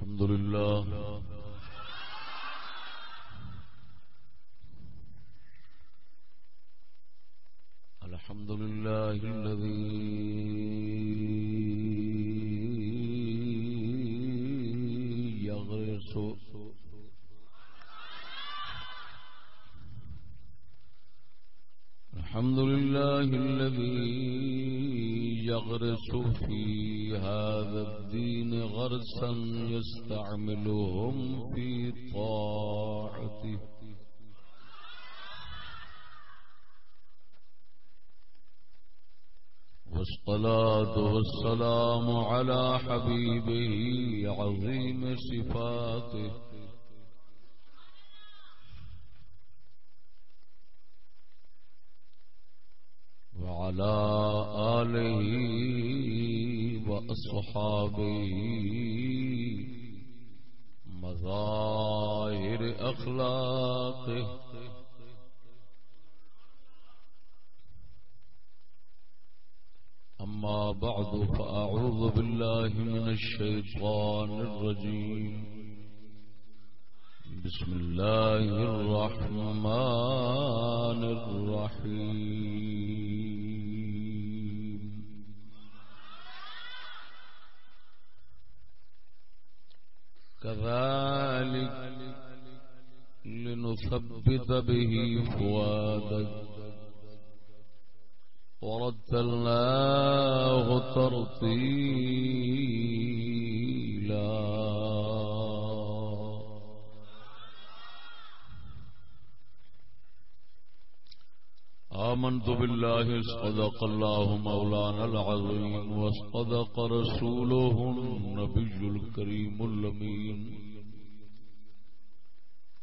الحمد لله والسلام على حبيبه عظيم صفاته لنثبت به فؤادك. ورتلناه ترتيلا. آمنت بالله صدق الله مولانا العظيم، وصدق رسوله النبي الكريم اللمين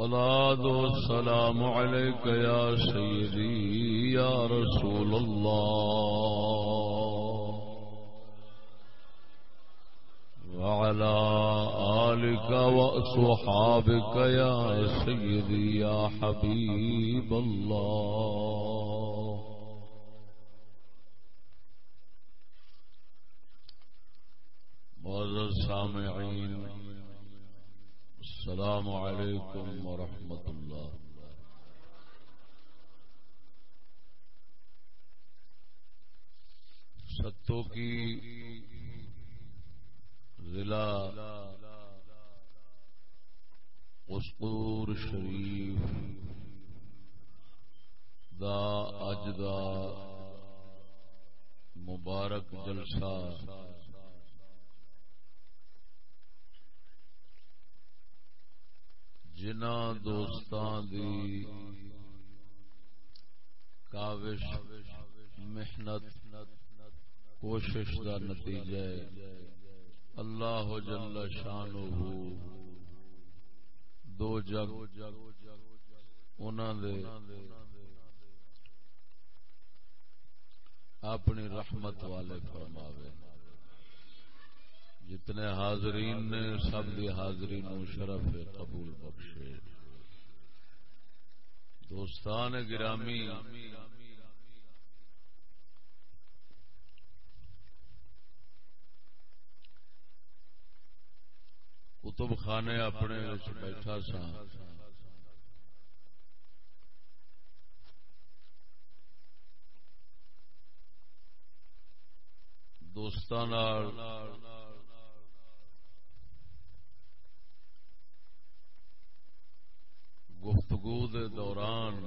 صلاة والسلام عليك يا سيدي يا رسول الله وعلى آلك وأصحابك يا سيدي يا حبيب الله معزز سامعين السلام عليكم ورحمة الله. ستوں کی ضلع اسکور شریف دا اج دا مبارک جلسہ جنہ دوستان دی کاوش محنت کوشش دا نتیجہ اللہ جل شان دو جگ انہوں دے اپنی رحمت والے فرماوے جتنے حاضرین نے سب دی حاضری نو شرف قبول بخشے۔ دوستان گرامی، کتب خانے اپنے بیٹھا سا دوستان گفتگو دے دوران۔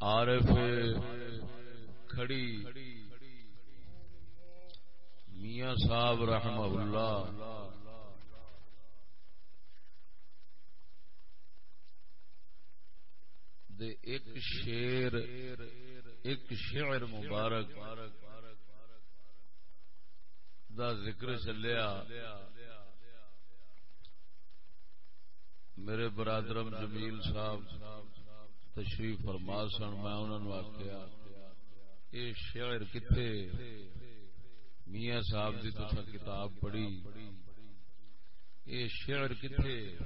عارف کھڑی۔ میاں صاحب رحمہ اللہ۔ دے ایک شیر ایک شعر مبارک۔ دا ذکر چلیا۔ میرے برادرم جمیل صاحب تشریف فرما سن، میں انہوں نے آخیا یہ شعر کتنے میاں صاحب کی تو کتاب پڑھی۔ یہ شعر کتنے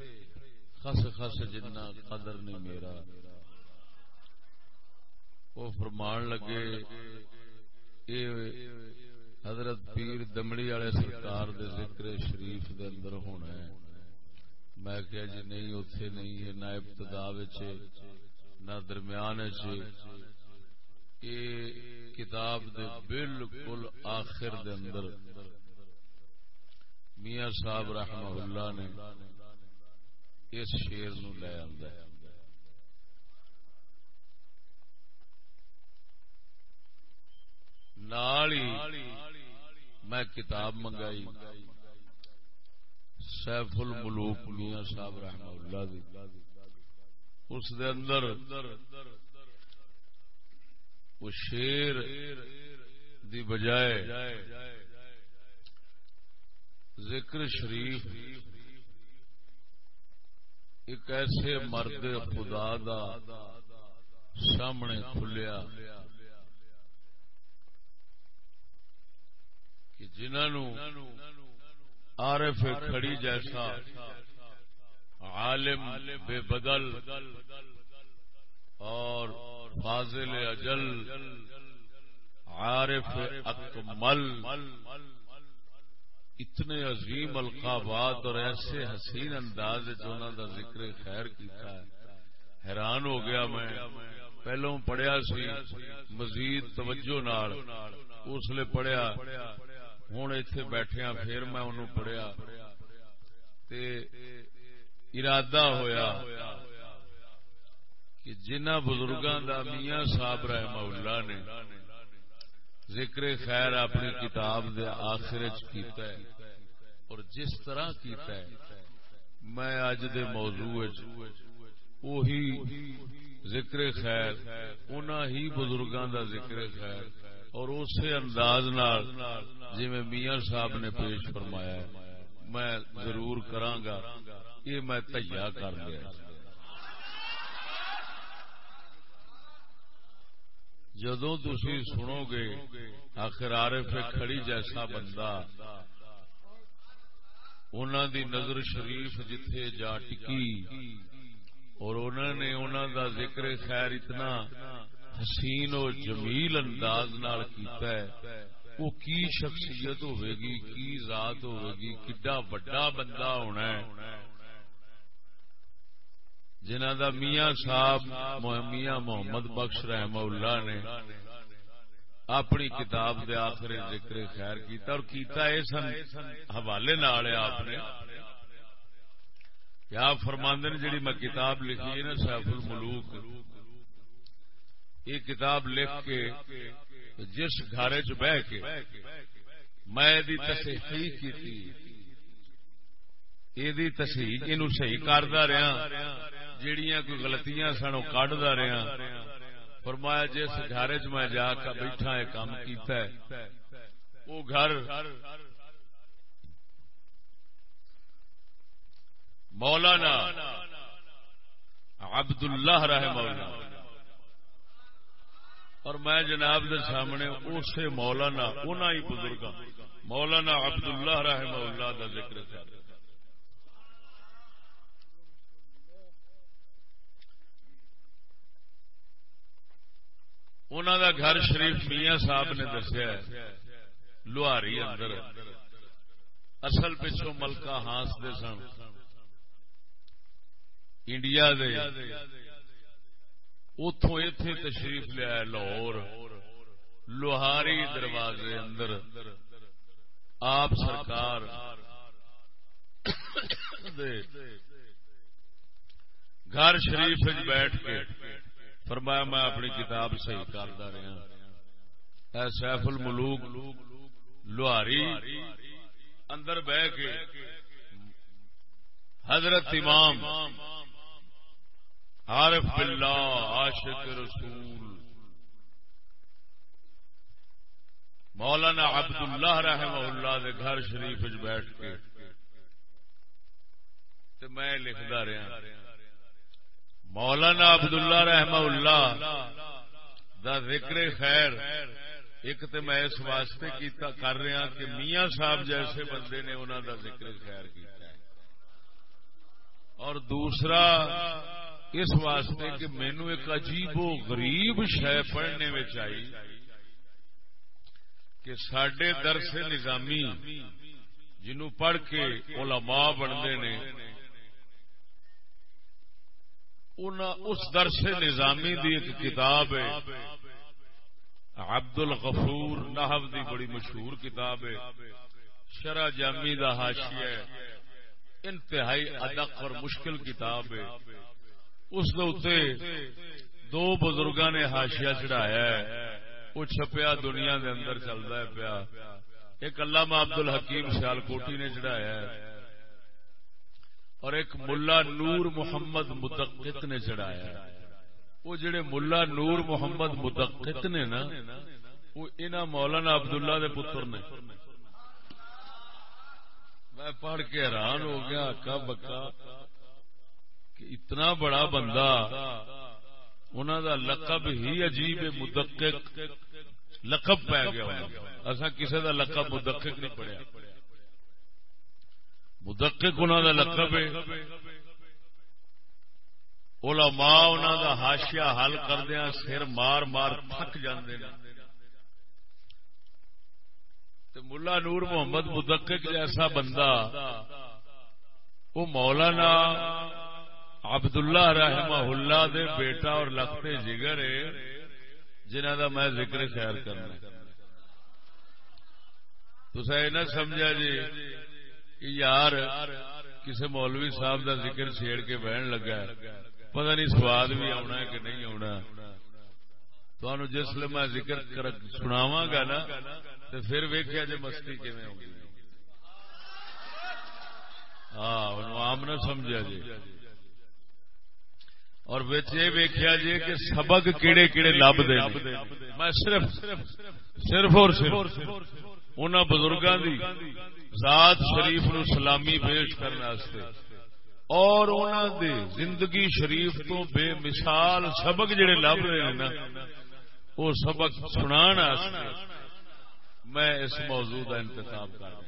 خس خس جنا قدر نہیں میرا۔ وہ فرمان لگے حضرت پیر دمڑی والے سرکار دے ذکر شریف دے اندر ہونا ہے۔ میں کہا جی نہیں اتے نہیں ہے، نہ ابتدا نہ درمیان یہ کتاب دے بالکل آخر دے اندر میاں صاحب رحمہ اللہ نے اس شیر نو لے آندا ہے۔ میں کتاب منگائی، سیف الملوک میاں صاحب رحمہ اللہ دی۔ اس دے اندر وہ شیر دی بجائے ذکر شریف ایک ایسے مرد خدا دا سامنے کھلیا۔ کہ جنہوں عارف کھڑی جیسا عالم بے بدل اور فاضل اجل عارف اکمل اتنے عظیم القابات اور ایسے حسین انداز جو دا ذکر خیر کیتا ہے۔ حیران ہو گیا میں۔ پہلو پڑھیا سی، مزید توجہ نال۔ اس لیے پڑھیا۔ ہوں اتے بیٹھیا پھر میں انہوں پڑھیا ارادہ ہویا کہ جنہ بزرگاں دا میاں صاحب رحمہ اللہ نے ذکر خیر اپنی کتاب دے آخر کیتا ہے اور جس طرح کیتا ہے میں اج دے موضوع وہی ذکر خیر انہاں ہی بزرگاں دا ذکر خیر اور اسی انداز جی میں میاں صاحب نے پیش فرمایا میں ضرور کرانگا یہ میں تیا کر لیا جدو تھی سنو گے آخر عارف کھڑی جیسا بندہ انہوں دی نظر شریف جتھے جا ٹکی، اور انہوں نے انہوں دا ذکر خیر اتنا حسین و جمیل انداز نال کیتا ہے۔ وہ کی شخصیت ہوئے گی کی ذات ہوئے گی کڈا بڑا بندہ ہونا ہے۔ جنہ دا میاں صاحب میاں محمد بخش رحمہ اللہ نے اپنی کتاب دے آخر ذکر خیر کیتا اور کیتا اس حوالے نال آپ نے۔ کیا فرماندے نے جڑی میں کتاب لکھی ہے نا، سیف الملوک؟ یہ کتاب لکھ کے جس گھر چ بہ کے میں تصحیح کی یہ صحیح کردا رہا۔ جیڑیاں کوئی غلطیاں سن وہ کڈدا رہا۔ فرمایا جس گھر چ میں جا کے بیٹھا ہے، کام کیتا ہے۔ وہ گھر مولانا عبد اللہ رحمہ اللہ۔ اور میں جناب دے سامنے اسے مولانا انہوں ہی بزرگ مولانا عبد اللہ رحم اللہ کا ذکر کر انہوں دا گھر شریف میاں صاحب نے دسیا لوہاری اندر۔ اصل پچھو ملکہ ہانس دے سن۔ انڈیا دے۔ اتوں اتے تشریف لیا لاہور، لوہاری دروازے اندر۔ آپ سرکار گھر شریف بیٹھ کے فرمایا میں اپنی کتاب صحیح کرتا رہا ہاں۔ اے سیف الملوک، لوہاری اندر بہ کے حضرت امام عارف باللہ، عاشق رسول۔ مولانا عبد اللہ رحم اللہ دے گھر شریف بیٹھ کے تو میں لکھتا رہا۔ مولانا عبداللہ رحمہ اللہ دا ذکر خیر، ایک تو میں اس واسطے کیتا کر رہا کہ میاں صاحب جیسے بندے نے انہوں دا ذکر خیر کیتا ہے۔ اور دوسرا اس واسطے کہ مینو ایک عجیب و غریب شہ پڑھنے میں آئی کہ سڈے درس نظامی جنو پڑھ کے علماء بنتے نے اس درس نظامی دی ایک کتاب ہے۔ عبد الغفور نحو دی بڑی مشہور کتاب ہے۔ شرح جامی دا حاشیہ انتہائی ادق اور مشکل کتاب ہے۔ اس دو بزرگاں نے ہاشیا چڑھایا ہے۔ وہ چھپیا دنیا دے اندر چلتا ہے پیا۔ ایک علامہ عبد الحکیم سیال کوٹی نے چڑھایا ہے۔ اور ایک ملا نور محمد مدقق نے چڑھایا ہے۔ وہ جڑے ملا نور محمد مدقق نے نا، وہ انہاں مولانا عبداللہ دے پتر نے۔ میں پڑھ کے حیران ہو گیا اکا بکا۔ کہ اتنا بڑا بندہ انہوں دا لقب ہی عجیب مدقق لقب پی گیا اصا کسی دا لقب مدقق نہیں پڑیا مدقق انہوں دا لقب ہے۔ علماء انہوں دا ہاشیا حل کردیا سر مار مار تھک جاندے ملا نور محمد مدقق جیسا بندہ وہ مولانا عبد اللہ رحمہ اللہ دے بیٹا اور لگتے جگر جنہ دا میں ذکر خیر کرنا تو یہ نہ سمجھا جی کہ یار کسی مولوی صاحب دا ذکر چھیڑ کے بہن لگا پتہ نہیں سواد بھی آنا ہے کہ نہیں آنا تو جس میں ذکر سناواں گا نا تو پھر ویکیا جی مستی کیون ہوگی ہاں آم نہ سمجھا جی۔ اور یہ ویکیا جی کہ سبق کیڑے کیڑے لب دے میں صرف صرف اور صرف ان بزرگوں کی ذات شریف نو سلامی پیش کرنے اور انہوں دے زندگی شریف تو بے مثال سبق جڑے لب رہے ہیں نا، وہ سبق سنا میں اس موضوع کا انتخاب کر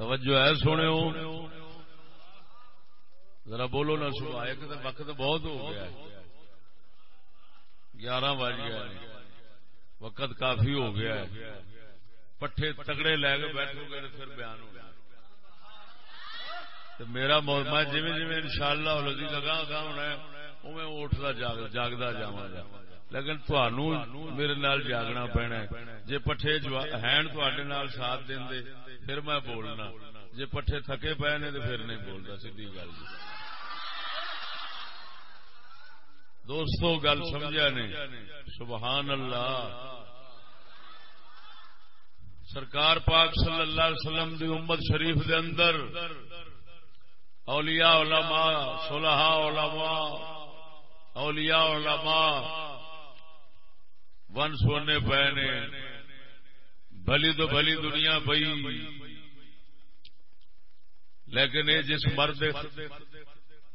توجہ ہے سونے ذرا بولو نہ سو ایک تو وقت بہت ہو گیا گیارہ بج گیا وقت کافی ہو گیا ہے۔ پٹھے تگڑے لے کے بیٹھو گے پھر بیان ہو گیا۔ میرا میں جی جی ان شاء اللہ لگی، لگا گا ہونا میں اٹھتا جاگتا جا۔ لیکن تنوع میرے نال جاگنا پینا جی پٹھے ہیں ساتھ دیں پھر میں بولنا جی پٹھے تھکے پے نے تو پھر نہیں بولتا سی گل جی دوستو گل سمجھا نے سبحان اللہ سرکار پاک صلی اللہ علیہ وسلم دی امت شریف دے اندر اولیاء علماء صلحاء علماء اولیاء علماء ون سونے پے نے بھلی تو بھلی دنیا پئی۔ لیکن یہ جس مرد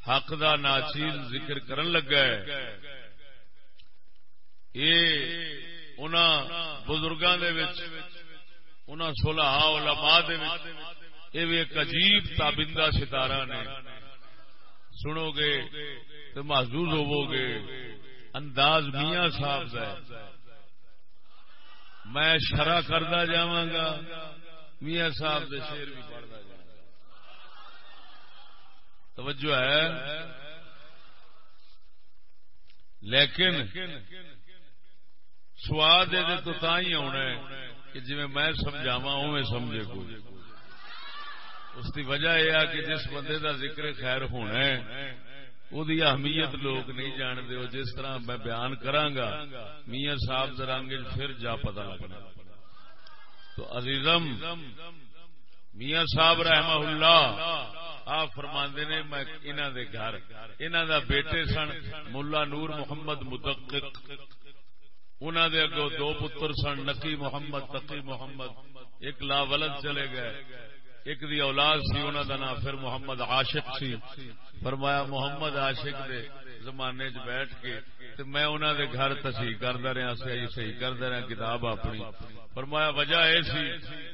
حق دا ناچیز ذکر کرن لگا ہے یہ بزرگوں کے سولہ علماء دے یہ بھی ایک عجیب تابندہ ستارہ نے۔ سنو گے تو محسوس ہوو گے۔ انداز میاں صاحب کا میں شرح کرتا جا میاں صاحب کے شیر بھی پڑھتا جا توجہ ہے؟ لیکن سواد یہ تو ہی آنا ہے کہ جی میں سمجھاوا اوے سمجھے کوئی۔ اس کی وجہ یہ ہے کہ جس بندے دا ذکر خیر ہونا ہے دی اہمیت لوگ نہیں جانتے جس طرح میں بیان کرانگا میاں صاحب درانگ پھر جا پتا لگنا تو عزیزم میاں صاحب رحمہ اللہ آپ فرما نے میں انہوں دے گھر انہوں دا بیٹے سن ملا نور محمد مدقق انہوں دے اگو دو پتر سن نقی محمد تقی محمد ایک لا ولد چلے گئے ایک دی اولاد سی انہوں دا نام پھر محمد عاشق سی۔ فرمایا، محمد عاشق دے زمانے چ بیٹھ کے تو میں انہوں دے گھر تصحیح کردا رہا صحیح صحیح کردا رہا، کتاب اپنی۔ فرمایا، وجہ اے سی،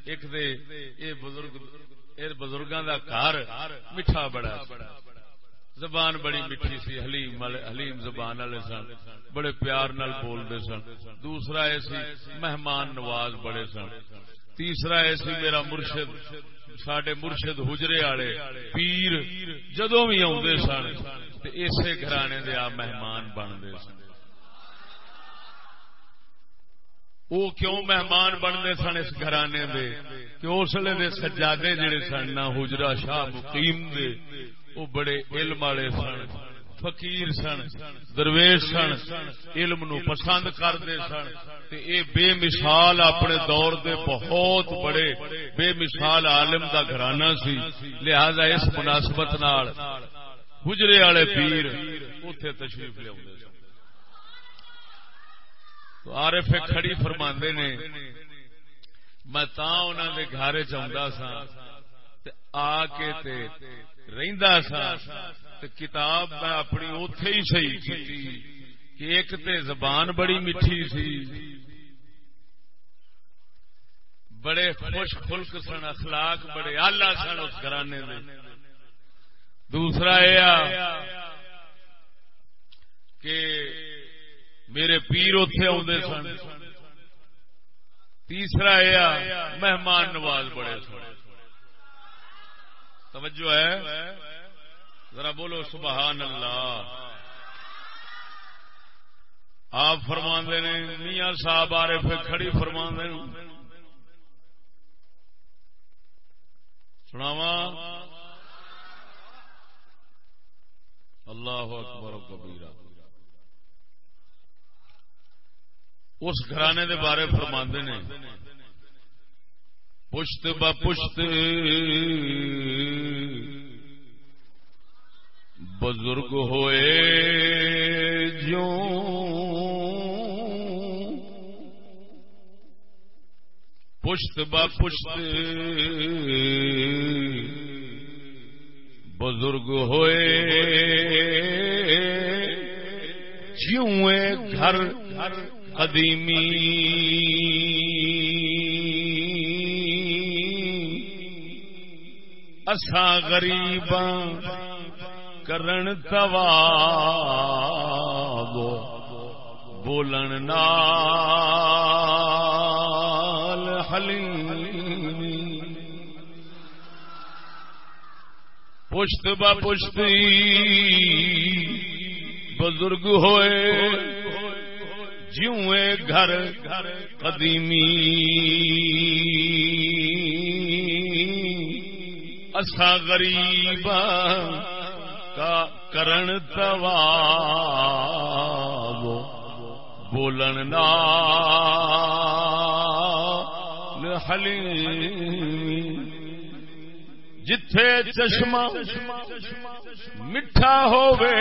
ایک دے اے بزرگ، اے بزرگاں دا گھر میٹھا بڑا زبان بڑی میٹھی سی، حلیم حلیم زبان والے سن، بڑے پیار نال بولدے سن۔ دوسرا اے سی، مہمان نواز بڑے سن۔ تیسرا اے سی میرا مرشد سڈے مرشد حجرے والے، پیر جدو بھی آدھے سن اسی گھرانے دے آ مہمان بنتے سن۔ وہ کیوں مہمان بنتے سن اس گھرانے دے؟ کہ اس لیے دے سجادے جڑے سن، نہ حجرا شاہ مقیم دے وہ بڑے علم والے سن، فقیر سن، درویش سن، علم نو پسند کرتے سن۔ تے اے بے مثال اپنے دور دے بہت بڑے بے مثال عالم دا گھرانہ سی، لہذا اس مناسبت نال حجرے والے پیر اتے تشریف لیا تو آر ایف کھڑی فرما نے، میں تا انہوں نے گھر چاہتا سا آ کے رہندا سا کتاب میں اپنی اتے ہی صحیح کی ایک تے زبان بڑی میٹھی سی۔ بڑے خوش خلق سن، اخلاق بڑے آلہ سن اس گھرانے میں دوسرا یہ کہ میرے پیر اتے آدھے سن۔ تیسرا یہ مہمان نواز بڑے سن۔ توجہ ہے؟ ذرا بولو سبحان اللہ۔ آپ فرما نے، میاں صاحب آ رہے پھر کھڑی فرما سناوا اللہ اکبر کبیرہ۔ اس گھرانے دے بارے فرما نے۔ پشت ب پشت۔ بزرگ ہوئے جو پشت با پشت بزرگ ہوئے جیوں گھر قدیمی۔ اسا غریباں کرن تواب بولن نال پشت با پشتی، بزرگ ہوئے جیوں گھر قدیمی۔ اسا غریب کا کرن تواب بولن نال حلیم۔ جتھے چشمہ مٹھا ہووے۔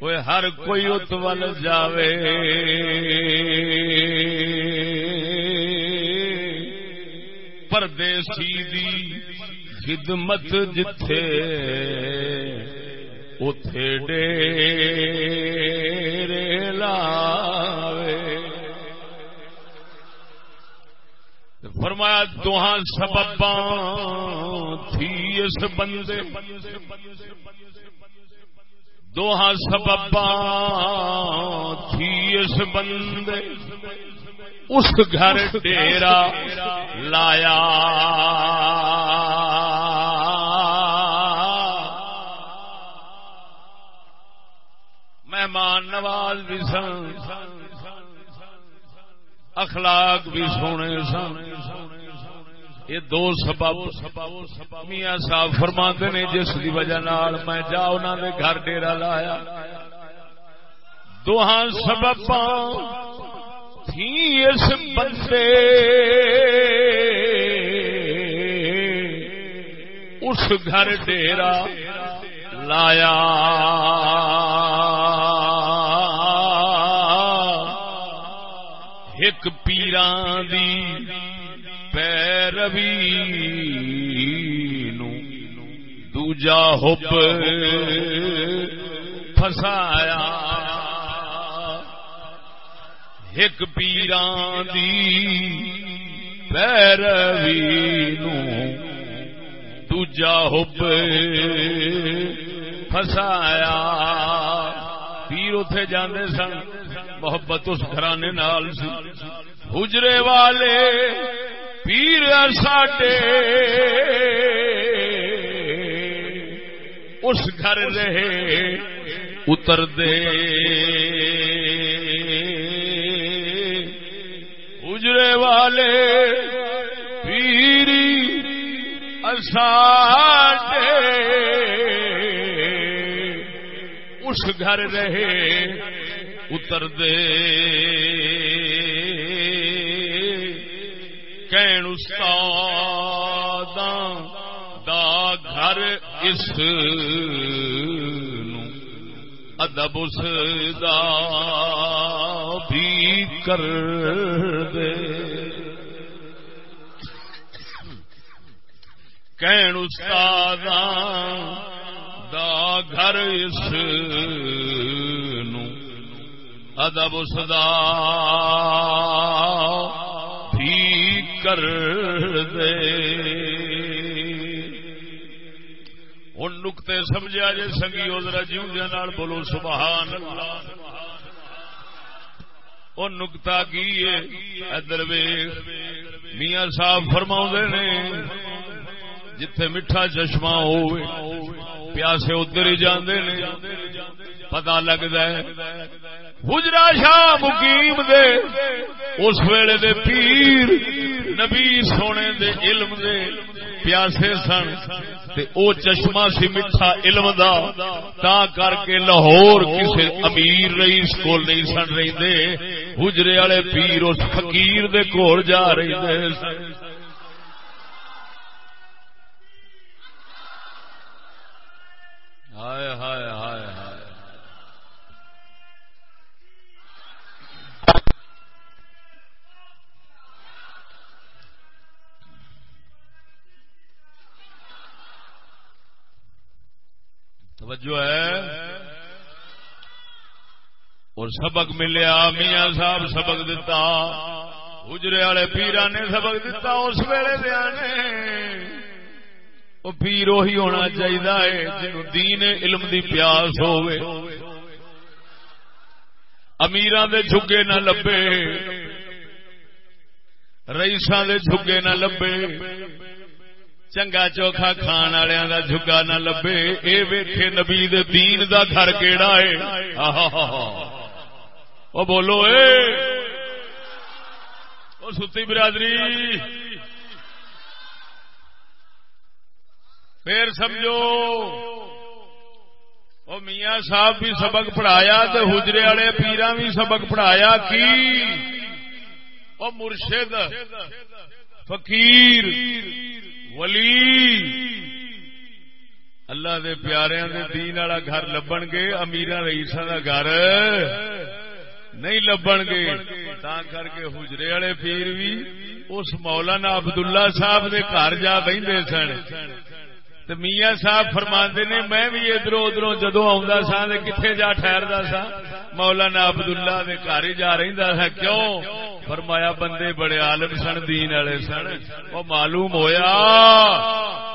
وہ ہر کوئی اتول جاوے۔ پردیسی دی خدمت جتھے اتے ڈیر لاوے۔ فرمایا دوہاں سبب تھی اس بندے. دوہاں سبب تھی اس بندے۔ اس گھر ڈیرا لایا۔ مہمان نواز بھی سن، اخلاق بھی سونے سن۔ یہ دو سبب میاں صاحب فرما نے جس کی وجہ نال میں جا انہوں نے گھر ڈیرا لایا۔ دوہاں سبب تھی اس بندے۔ اس گھر ڈیرا لایا۔ ایک پیران دی پیروی دوجا حب فسایا ایک پیران دی پیروی دوجا حب فسایا پیر اتے جانے سن محبت اس گھرانے نال سی حجرے والے پیر ساڈے۔ اس گھر رہے اتر دے۔ اجرے والے پیری اساٹے اس گھر رہے اتر دے۔ کین استاد دا گھر اس ادب اس دا بھی کر دے کین استاد دا گھر اس ادب اس دا کر دے۔ ہوں نقطے سمجھا جی سنگی ادھر جیوندیا بولو، سبحان اللہ۔ وہ نکتا کی ادھر میاں صاحب فرما نے، جتھے میٹھا چشمہ ہو پیاسے ادھر ہی جاندے نے۔ پتا لگتا ہے گجرا شاہ مقیم دے، اس ویلے دے پیر نبی سونے دے علم دے پیاسے سن تے او چشمہ سی میٹھا علم دا، تا کر کے لاہور کسے امیر رئیس کو نہیں سن رہی دے حجرے والے پیر اس فقیر دے کول جا رہی دے ہائے ہائے ہائے۔ توجہ ہے اور سبق ملیا، میاں صاحب سبق دتا اجرے والے پیرا نے سبق دتا، اس ویلے دیا نے وہ پیر وہی ہونا چاہیے جن دین علم دی پیاس ہوئے امیران دے جھگے نہ لبے، رئیساں دے جھگے نہ لبے۔ چنگا چوکھا کھان والوں کا جھگا نہ لبے اے ویکھے نبی دین دا گھر کیڑا ہے او بولو اے او ستی برادری پھر سمجھو وہ میاں صاحب بھی سبق پڑھایا تو حجرے والے پیرا بھی سبق پڑھایا کی وہ مرشد فقیر ولی اللہ دے پیاریاں دے دین والا گھر لبن گے امیراں رئیساں کا گھر نہیں لبن گے۔ تا کر کے حجرے والے پیر بھی اس مولانا عبداللہ صاحب دے گھر جا بہتے سن۔ تو میاں صاحب فرما نے، میں بھی ادھر ادھر جدو آ سا کتنے جا ٹھہرتا سا، مولانا عبداللہ دے گھر ہی جا رہا سا، کیوں؟ فرمایا بندے بڑے عالم سن، دین والے سن، وہ معلوم ہویا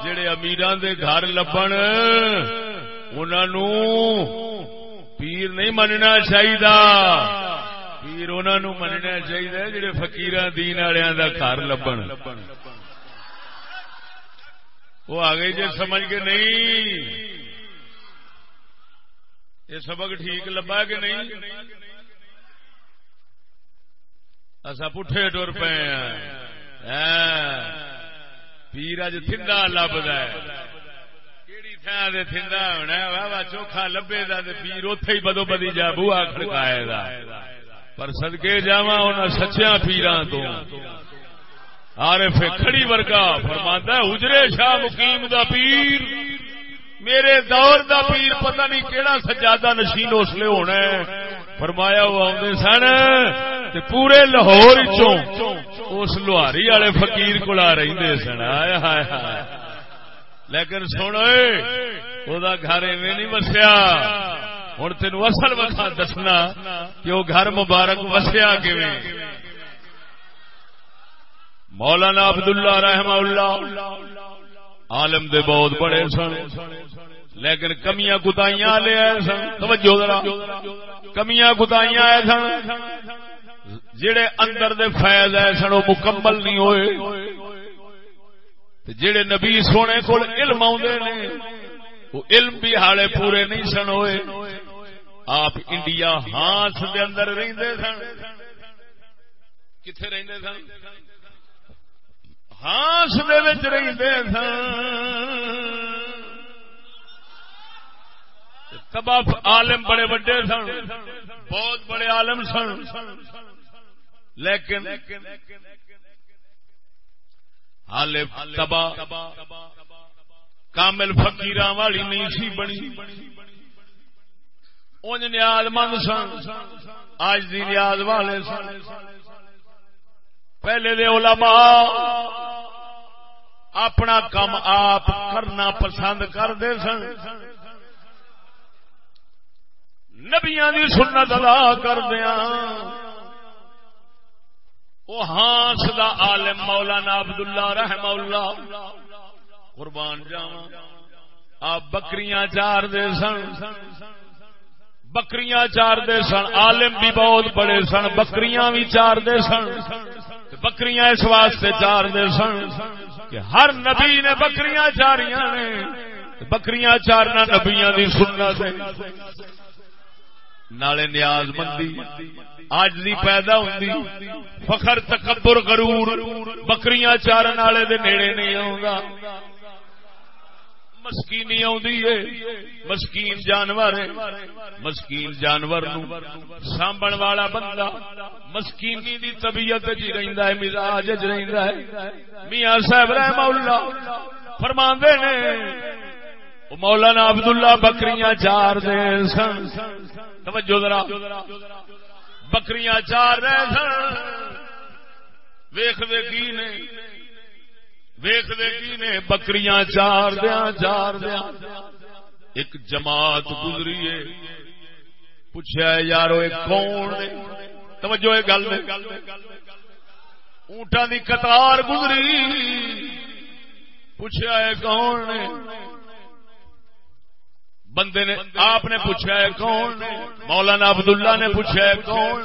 جڑے امیران دے گھر لبن انہوں پیر نہیں مننا چاہیے پیر انہوں مننا چاہیے جڑے فکیر دین والوں کا گھر لبن وہ آ گئی جی سمجھ کے نہیں۔ یہ سبق ٹھیک لبا کہ نہیں؟ اصا پٹھے ٹر پے ہاں۔ ہاں۔ پیر اج تھندا لبد تھان تھندا ہونا واہ چوکھا لبے دا پیر اتے ہی بدو بدی جا بوا کھڑکائے پر سدکے جا سچیا پیران تو۔ عارف کھڑی ورگا فرماندا ہے اجرے شاہ مقیم دا پیر۔ میرے دور دا پیر پتہ نہیں کیڑا سجادہ نشین اسلے ہونا ہے۔ فرمایا وہ آدھے سن تے پورے لاہور اس لوہاری والے فقیر کو رہتے سن۔ آئے ہائے ہائے۔ لیکن سن وہ گھر ایویں نہیں وسیا۔ ہوں تین اصل وقت دسنا کہ وہ گھر مبارک وسیا کیویں۔ مولانا عبداللہ رحمہ اللہ عالم دے بہت بڑے سن، لیکن کمیاں کتائیاں لے آئے سن۔ توجہ ذرا۔ کمیاں کتائیاں آئے سن۔ جڑے اندر دے فیض آئے سن، وہ مکمل نہیں ہوئے۔ جڑے نبی سونے کو علم آدھے نے، وہ علم بھی ہالے پورے نہیں سن ہوئے۔ آپ انڈیا ہانس دے اندر رہندے سن۔ کتنے رہندے سن؟ ہانس دے رہندے سن۔ تباہ عالم بڑے بڑے سن، بہت بڑے عالم سن۔ لیکن تباہ کامل فکیر والی نہیں سی بنی۔ انج نیاز مند سن، آج دی نیاز والے سن۔ پہلے دے علماء، اپنا کام آپ کرنا پسند کرتے سن۔ نبیا دی سنت ادا کردیا وہ ہانس دا عالم مولانا عبداللہ رحم اللہ۔ قربان جاوا آپ بکریاں چار دے سن۔ بکریاں چار دے سن۔ عالم بھی بہت بڑے سن۔ بکریاں بھی چار دے سن۔ بکریاں اس واسطے چار دے سن کہ ہر نبی نے بکریاں چاریاں نے بکریاں چارنا نبیاں دی سنت نالے نیاز مندی آج دی پیدا ہوندی فخر تکبر غرور بکریاں چارن والے دے نیڑے نہیں آوندا مسکینی آندی ہے۔ مسکین جانور ہے۔ مسکین جانور سانبن والا بندہ مسکینی دی طبیعت جی رہندا ہے، مزاج وچ رہندا ہے۔ میاں صاحب رحمہ اللہ فرماندے نے مولانا عبداللہ بکریاں چار دے سن۔ توجہ ذرا۔ بکریاں چار رہے سن۔ ویخ دے کی نے۔ ویخ دے کی نے؟ بکریاں چار دیا چار دیا ایک جماعت گزری ہے۔ پوچھا یارو ایک کون توجہ گل اونٹا دی قطار گزری۔ پوچھا ہے، کون نے بندے نے، آپ نے پوچھا ہے، کون مولانا عبداللہ نے پوچھا ہے، کون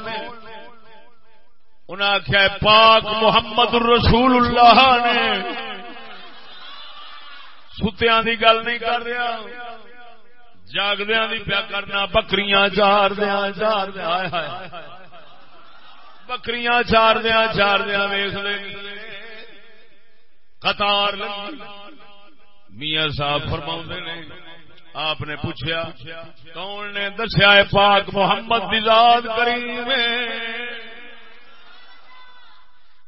انہیں آخیا پاک محمد رسول اللہ نے۔ ستیا کی گل نہیں کر رہا۔ جاگدیا بھی پیا کرنا، بکریاں چار دیا چار دیا بکریاں چار دیا چار دیا ویس قطار میاں صاحب فرما نے، آپ نے پوچھا کون نے دسیا پاک محمد دلاد کریم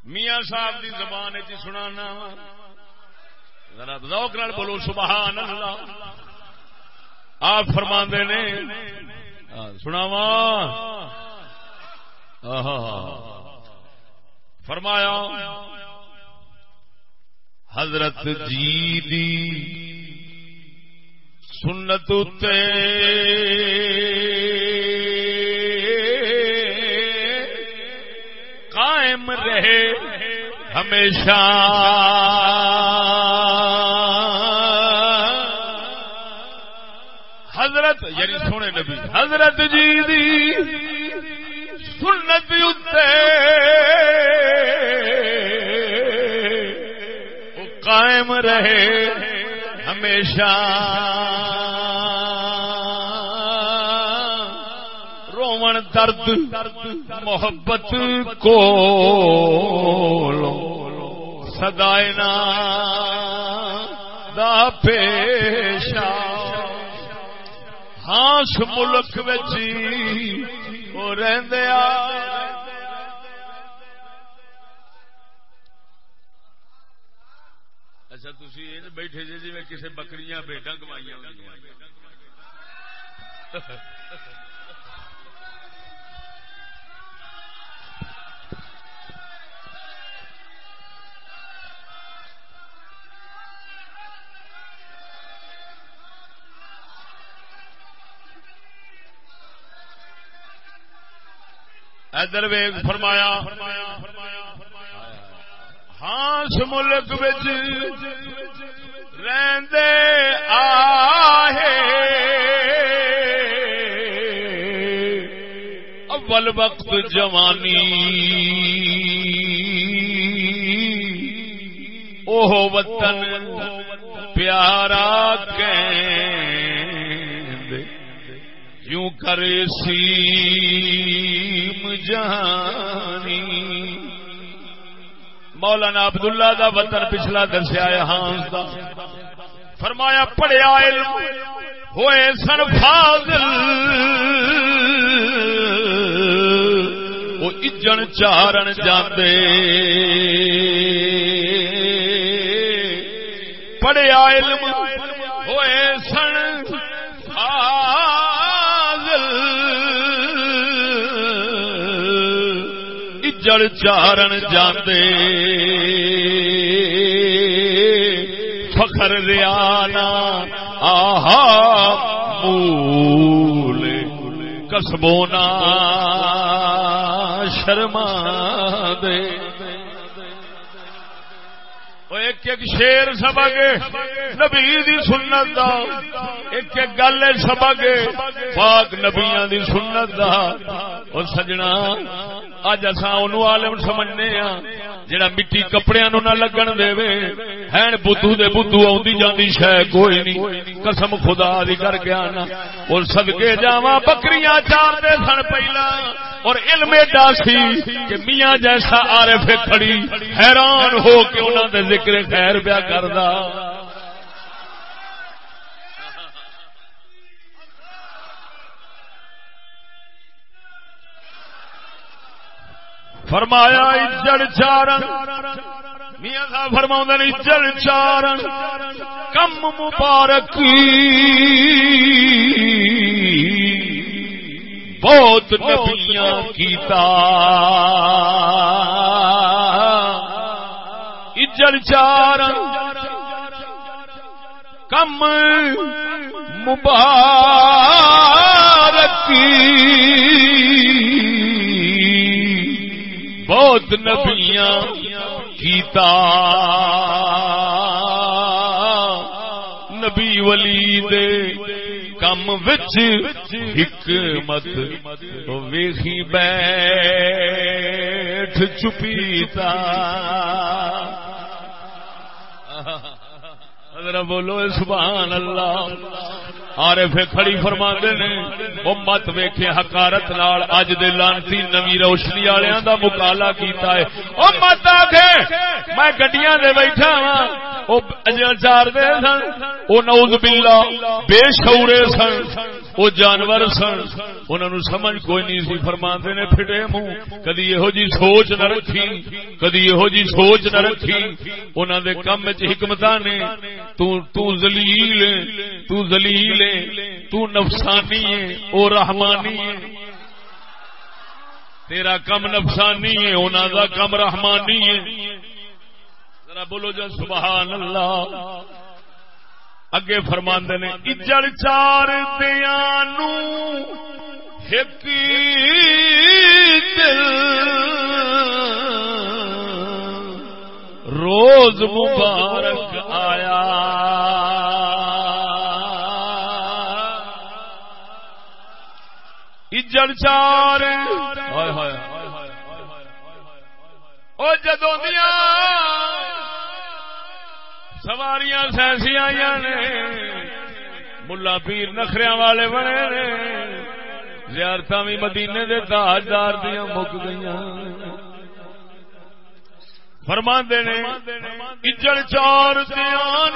میاں صاحب دی زبان چ سنانا ذرا ذوق نال بولو، سبحان اللہ۔ آپ فرما نے۔ سناوا فرمایا، حضرت جی دی سنت قائم رہے ہمیشہ۔ حضرت یعنی سونے نبی حضرت جی دی سنت قائم رہے ہمیشہ۔ درد محبت کو سدائنا دا پیشہ۔ ہانس ملک بچی وہ رہندے اچھا تھی بیٹھے جی جی کسی بکریاں بےڈا کمائی ادر ویگ فرمایا، ہانس ملک بچ رہندے آہے۔ اول وقت جوانی۔ اوہ وطن پیارا کہیں۔ یوں کرے سیم جہانی۔ مولانا عبداللہ دا وطن پچھلا دسیا ہے ہانس دا۔ فرمایا، پڑھیا علم ہوئے سن فاضل۔ وہ اجن چارن جاندے۔ پڑھیا علم ہوئے سن اجڑ چارن جاندے فخر ریانا آہا مول کسبونا شرما دے ایک ایک شیر سبق نبی دی سنت دا ایک ایک گل سبق پاک نبیاں دی سنت دا اور سجنا اج اصا ان عالم سمجھنے ہاں جڑا مٹی کپڑے نو نہ لگن دے ہین بدھو دے بدھو آدھی جاندی شہ کوئی نہیں۔ قسم خدا دی کر کے آنا۔ اور سدکے جاوا بکریاں چار دے سن پہلا۔ اور علم ایڈا سی کہ میاں جیسا عارف کھڑی حیران ہو کے انہوں دے ذکر خیر پیا کردا۔ فرمایا اجڑ چارن. میاں صاحب فرما اجڑ چارن. کم مبارک. بہت نبیاں کیتا. اجڑ چارن. کم مبارک. بہت نبیاں کیتا۔ نبی ولی دے کم وچ حکمت ویخی بیٹھ چپیتا۔ ذرا بولو، سبحان اللہ۔ آرے کھڑی فرما نے، وہ مت ویکھے حکارت نال، اج دے لانتی نوی روشنی والوں دا مکالا کیتا ہے۔ او مت آکھے، میں گڈیاں دے بیٹھا ہاں او اجل چار دے سن، او نعوذ باللہ، بے شعورے سن۔ وہ جانور سن۔ انہوں نے سمجھ کوئی نہیں سی فرما نے پھٹے منہ۔ کدی یہو جی سوچ نہ رکھی، کدی یہو جی سوچ نہ رکھی۔ انہوں دے کم حکمت نے۔ تو زلیل تو زلیل تو نفسانی ہے او رحمانی ہے تیرا کم نفسانی ہے انہوں دا کم رحمانی ہے۔ ذرا بولو جا، سبحان اللہ۔ اگے فرماندے نے اجڑ چار دیا دل۔ روز مبارک آیا۔ اجڑ چار۔ جدوں دیا سواریاں سیسیا نے، ملا پیر نخریا والے بنے نے۔ زیارت بھی مدینے دے تاجدار دیا مک گئی فرما نے، اجڑ چار دیا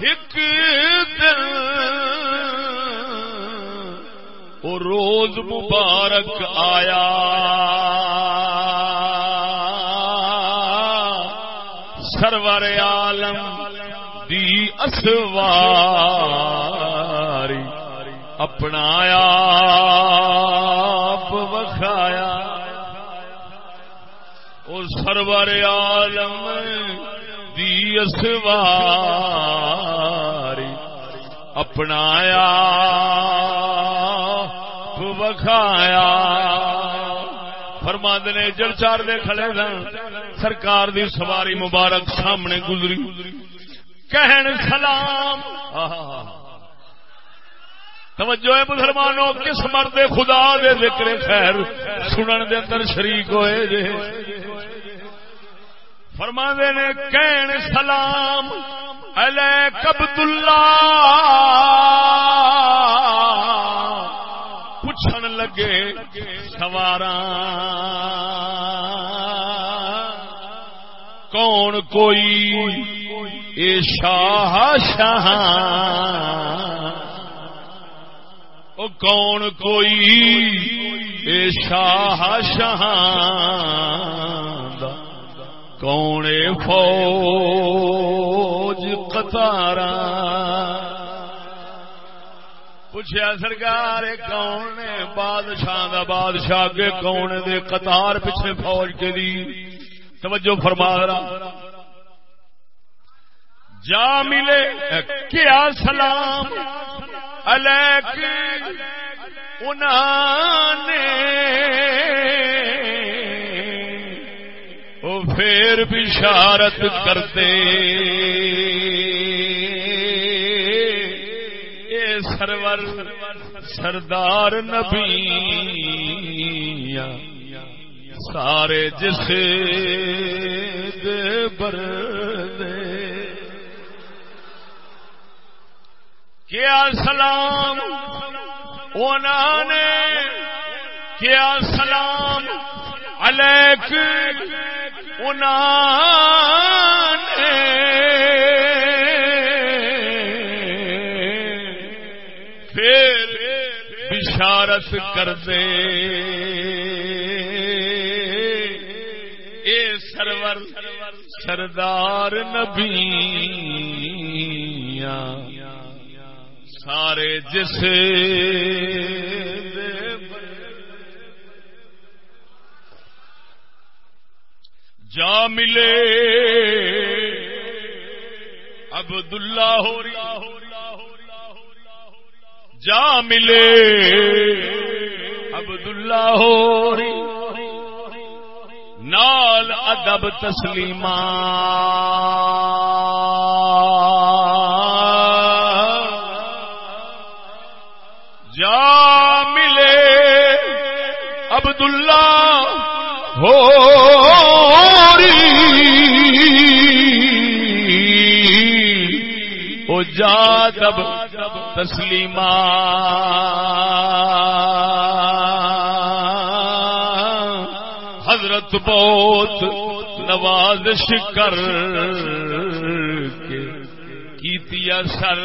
ایک دن۔ وہ روز مبارک آیا۔ سرور عالم دی اسواری اپنا آپ وکھایا۔ او سرور عالم دی اسواری اپنا وکھایا۔ فرماند نے جل چار دے کھڑے سن سرکار دی سواری مبارک سامنے گزری۔ کہن سلام۔ توجہ ہے مسلمانوں، کس مرد خدا دے ذکر خیر سنن دے اندر شریک ہوئے جے۔ فرما نے کہن سلام، علیک عبداللہ۔ لگے سوار کون کوئی اے شاہ شاہ؟ او کون کوئی اے شاہ شاہ؟ کون اے فوج قطارا؟ پوچھا سرکار کون نے؟ بادشاہ دا بادشاہ کے کون دے قطار پیچھے فوج کے دی؟ توجہ فرما رہا جا ملے، کیا سلام علیک؟ انہوں نے۔ وہ پھر بشارت کرتے۔ سرور، سردار نبی، سارے جس دے بردے کیا سلام انہوں نے؟ کیا سلام علیک؟ انہوں بشارت کر دے۔ اے سرور سردار نبی سارے جس جا ملے۔ عبد اللہ ہو جا ملے۔ عبد اللہ ہو۔ نال ادب تسلیمہ۔ جا ملے۔ عبد اللہ ہو جا دب تسلیمہ حضرت بہت نوازش کر کے کیتیا سر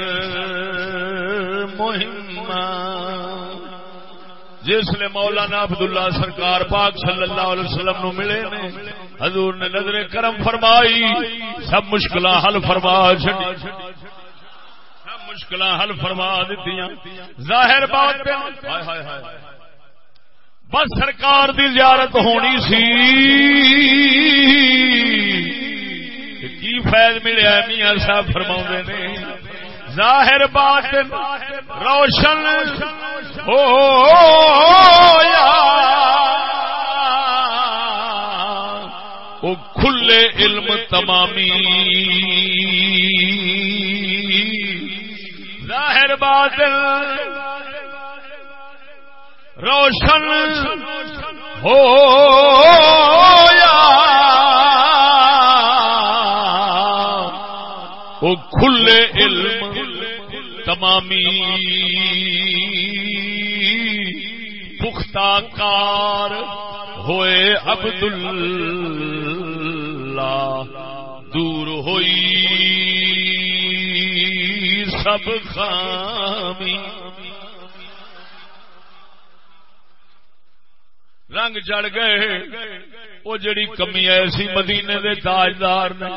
مہم جس نے مولانا عبداللہ سرکار پاک صلی اللہ علیہ وسلم نو ملے نے، حضور نے نظر کرم فرمائی، سب مشکل حل فرما چڑی سب مشکل حل فرما دیتی ظاہر بات بس سرکار دی زیارت ہونی سی۔ کی فیض ملیا میاں صاحب فرما نے۔ ظاہر بات روشن ہو او کھلے علم تمامی۔ ظاہر بات روشن ہو او کھلے علم تمامی پختہ کار ہوئے عبد اللہ دور ہوئی سب خامی۔ رنگ چڑھ گئے۔ وہ جڑی کمی ایسی مدینے دے تاجدار نے۔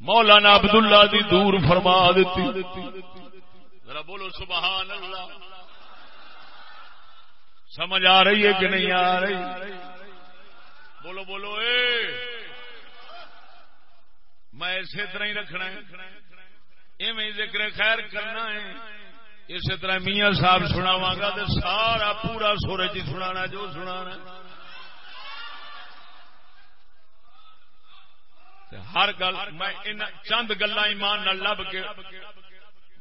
مولانا عبداللہ دی دور فرما دیتی۔ ذرا بولو سبحان اللہ۔ سمجھ آ رہی ہے کہ نہیں آ رہی؟ بولو بولو، اے۔ میں اسی طرح ہی رکھنا ہے۔ ذکر خیر کرنا ہے۔ اسی طرح میاں صاحب سناوا گا تو سارا پورا سورج ہی سنا جو سنا ہر گل میں چند گلا ایمان نہ لب کے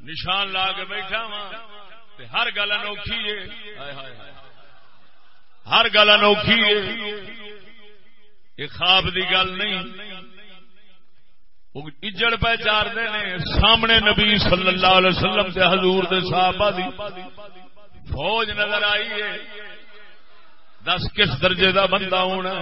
نشان لا کے بیٹھا وا ہر گل انوکھی ہے۔ ہر گل انوکھی ہے۔ یہ خواب دی گل نہیں۔ اجڑ پہ چار دے سامنے نبی صلی اللہ علیہ وسلم دے حضور دے صحابہ دی فوج نظر آئی ہے دس کس درجے دا بندہ ہونا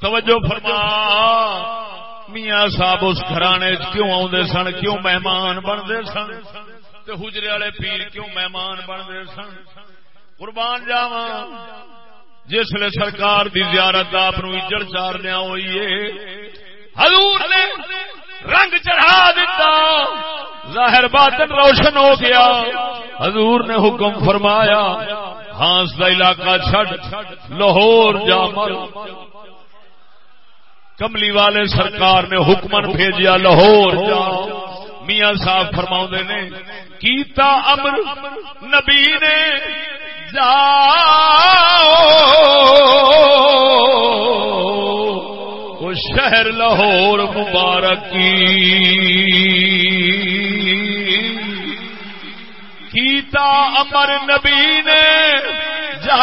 توجہ فرما۔ میاں صاحب اس گھرانے کیوں آدھے سن؟ کیوں مہمان بنتے سن؟ حجرے والے پیر کیوں مہمان بنتے سن؟ قربان جاوا جسل سرکار دی زیارت آپ اجڑ چارنیا ہوئی ہے۔ حضور نے رنگ چڑھا دیتا ظاہر باطن روشن ہو گیا۔ حضور نے حکم فرمایا، ہانس کا علاقہ چھڈ، لاہور جا مر۔ کملی والے سرکار نے حکمن بھیجیا لاہور میاں صاحب فرما نے، کیتا امر نبی نے جا شہر لاہور مبارکی کیتا امر نبی نے جا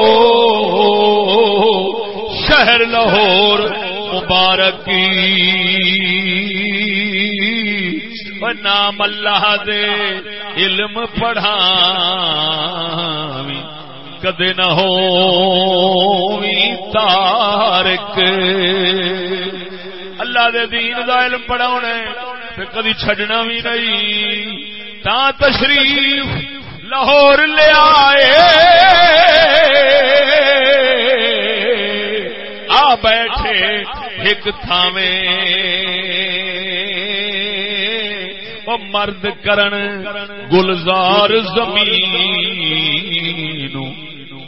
شہر لاہور مبارکی نام اللہ دے علم پڑھا کدے نہ ہو تارک۔ اللہ دے دین دا علم پڑھا کدی چھڈنا بھی نہیں۔ تا تشریف لاہور لے آئے۔ بیٹھے ایک تھاوے۔ مرد کرن گلزار زمین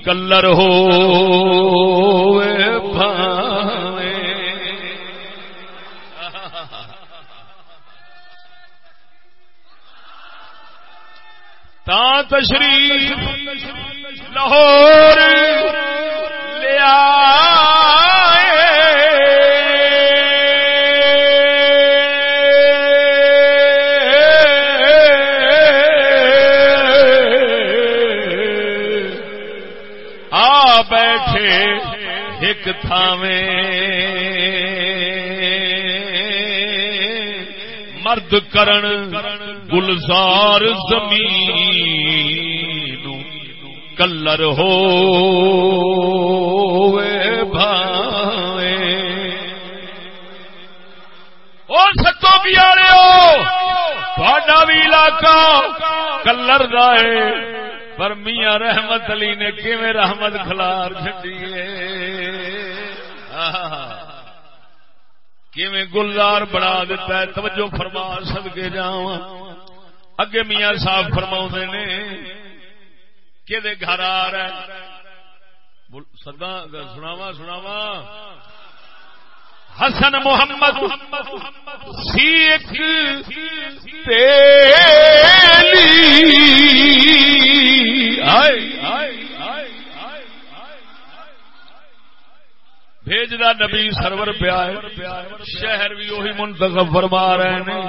کلر ہو تا تشریف لاہور۔ مرد کرن گلزار زمین۔ کلر ہو ستو بھی آ رہے ہو بھی علاقہ کلر دے پر میاں رحمت علی نے کیویں رحمت خلار چڈیے کیویں گلزار بنا دیتا ہے؟ توجہ فرما سد کے جا اگے میاں صاحب فرما نے کہ گھر آ رہا ہے؟ سدا سناوا سناوا حسن محمد سیخ بھیجدا نبی سرور پیا شہر بھی وہی منتخب فرما رہے ہیں۔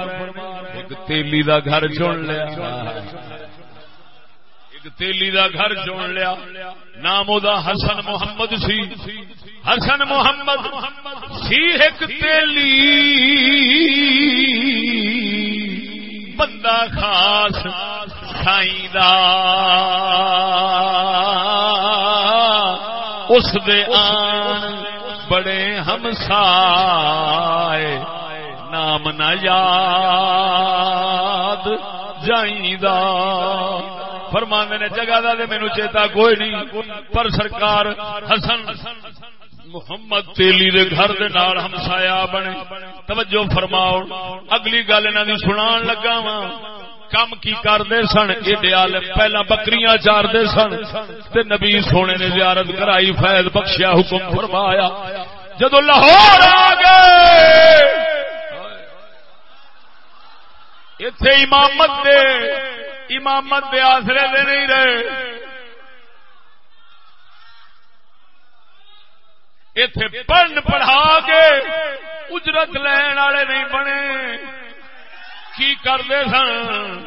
ایک تیلی دا گھر چن لیا۔ ایک تیلی دا گھر چن لیا۔ نام دا حسن محمد سی۔ حسن محمد سی ایک تیلی۔ بندہ خاص سائی دا۔ اس دے آن بڑے ہمسائے۔ نام نہ یاد جائیدا فرمانے نے جگہ دا دے مینو چیتا کوئی نہیں، پر سرکار حسن محمد تیلی دے گھر دے نال ہمسایا بنے۔ توجہ فرماؤ، اگلی گل انہاں دی سنان لگا وا کم کی کرتے سن، ایڈے عالم پہلا بکریاں چارتے سن۔ تے نبی سونے نے زیارت کرائی، فیض بخشیا، حکم فرمایا۔ جدو لاہور آ گئے اتے امامت دے۔ امامت دے آسرے دے نہیں رہے۔ اتے پڑھ پڑھا کے اجرت لین والے نہیں بنے۔ کی کرتے سن؟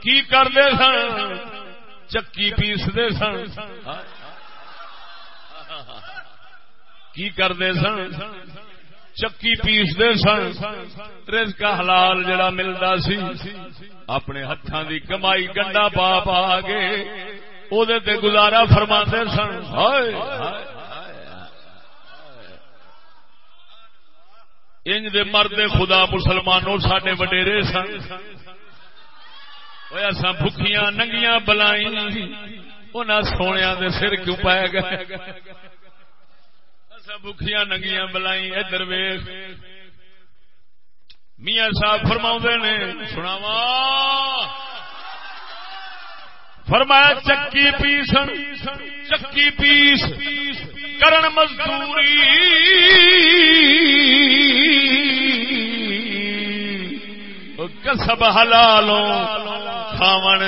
کی کرتے سن؟ چکی پیستے سن۔ کی کرتے سن؟ چکی پیستے سن۔ رزق حلال جڑا ملتا سی۔ اپنے ہاتھوں دی کمائی گنڈا پا پا کے وہ گزارا فرما سن۔ انج دے مرد خدا مسلمانوں سڈے وڈیرے سن۔ اصا بکیاں ننگیاں بلائی انہاں سونے دے سر کیوں پائے گئے؟ اصا بکیاں ننگیاں بلائی ادھر ویخ میاں صاحب فرما نے سناوا فرمایا، چکی پیس چکی پیس کرن مزدوری۔ کسب حلالوں کھاون۔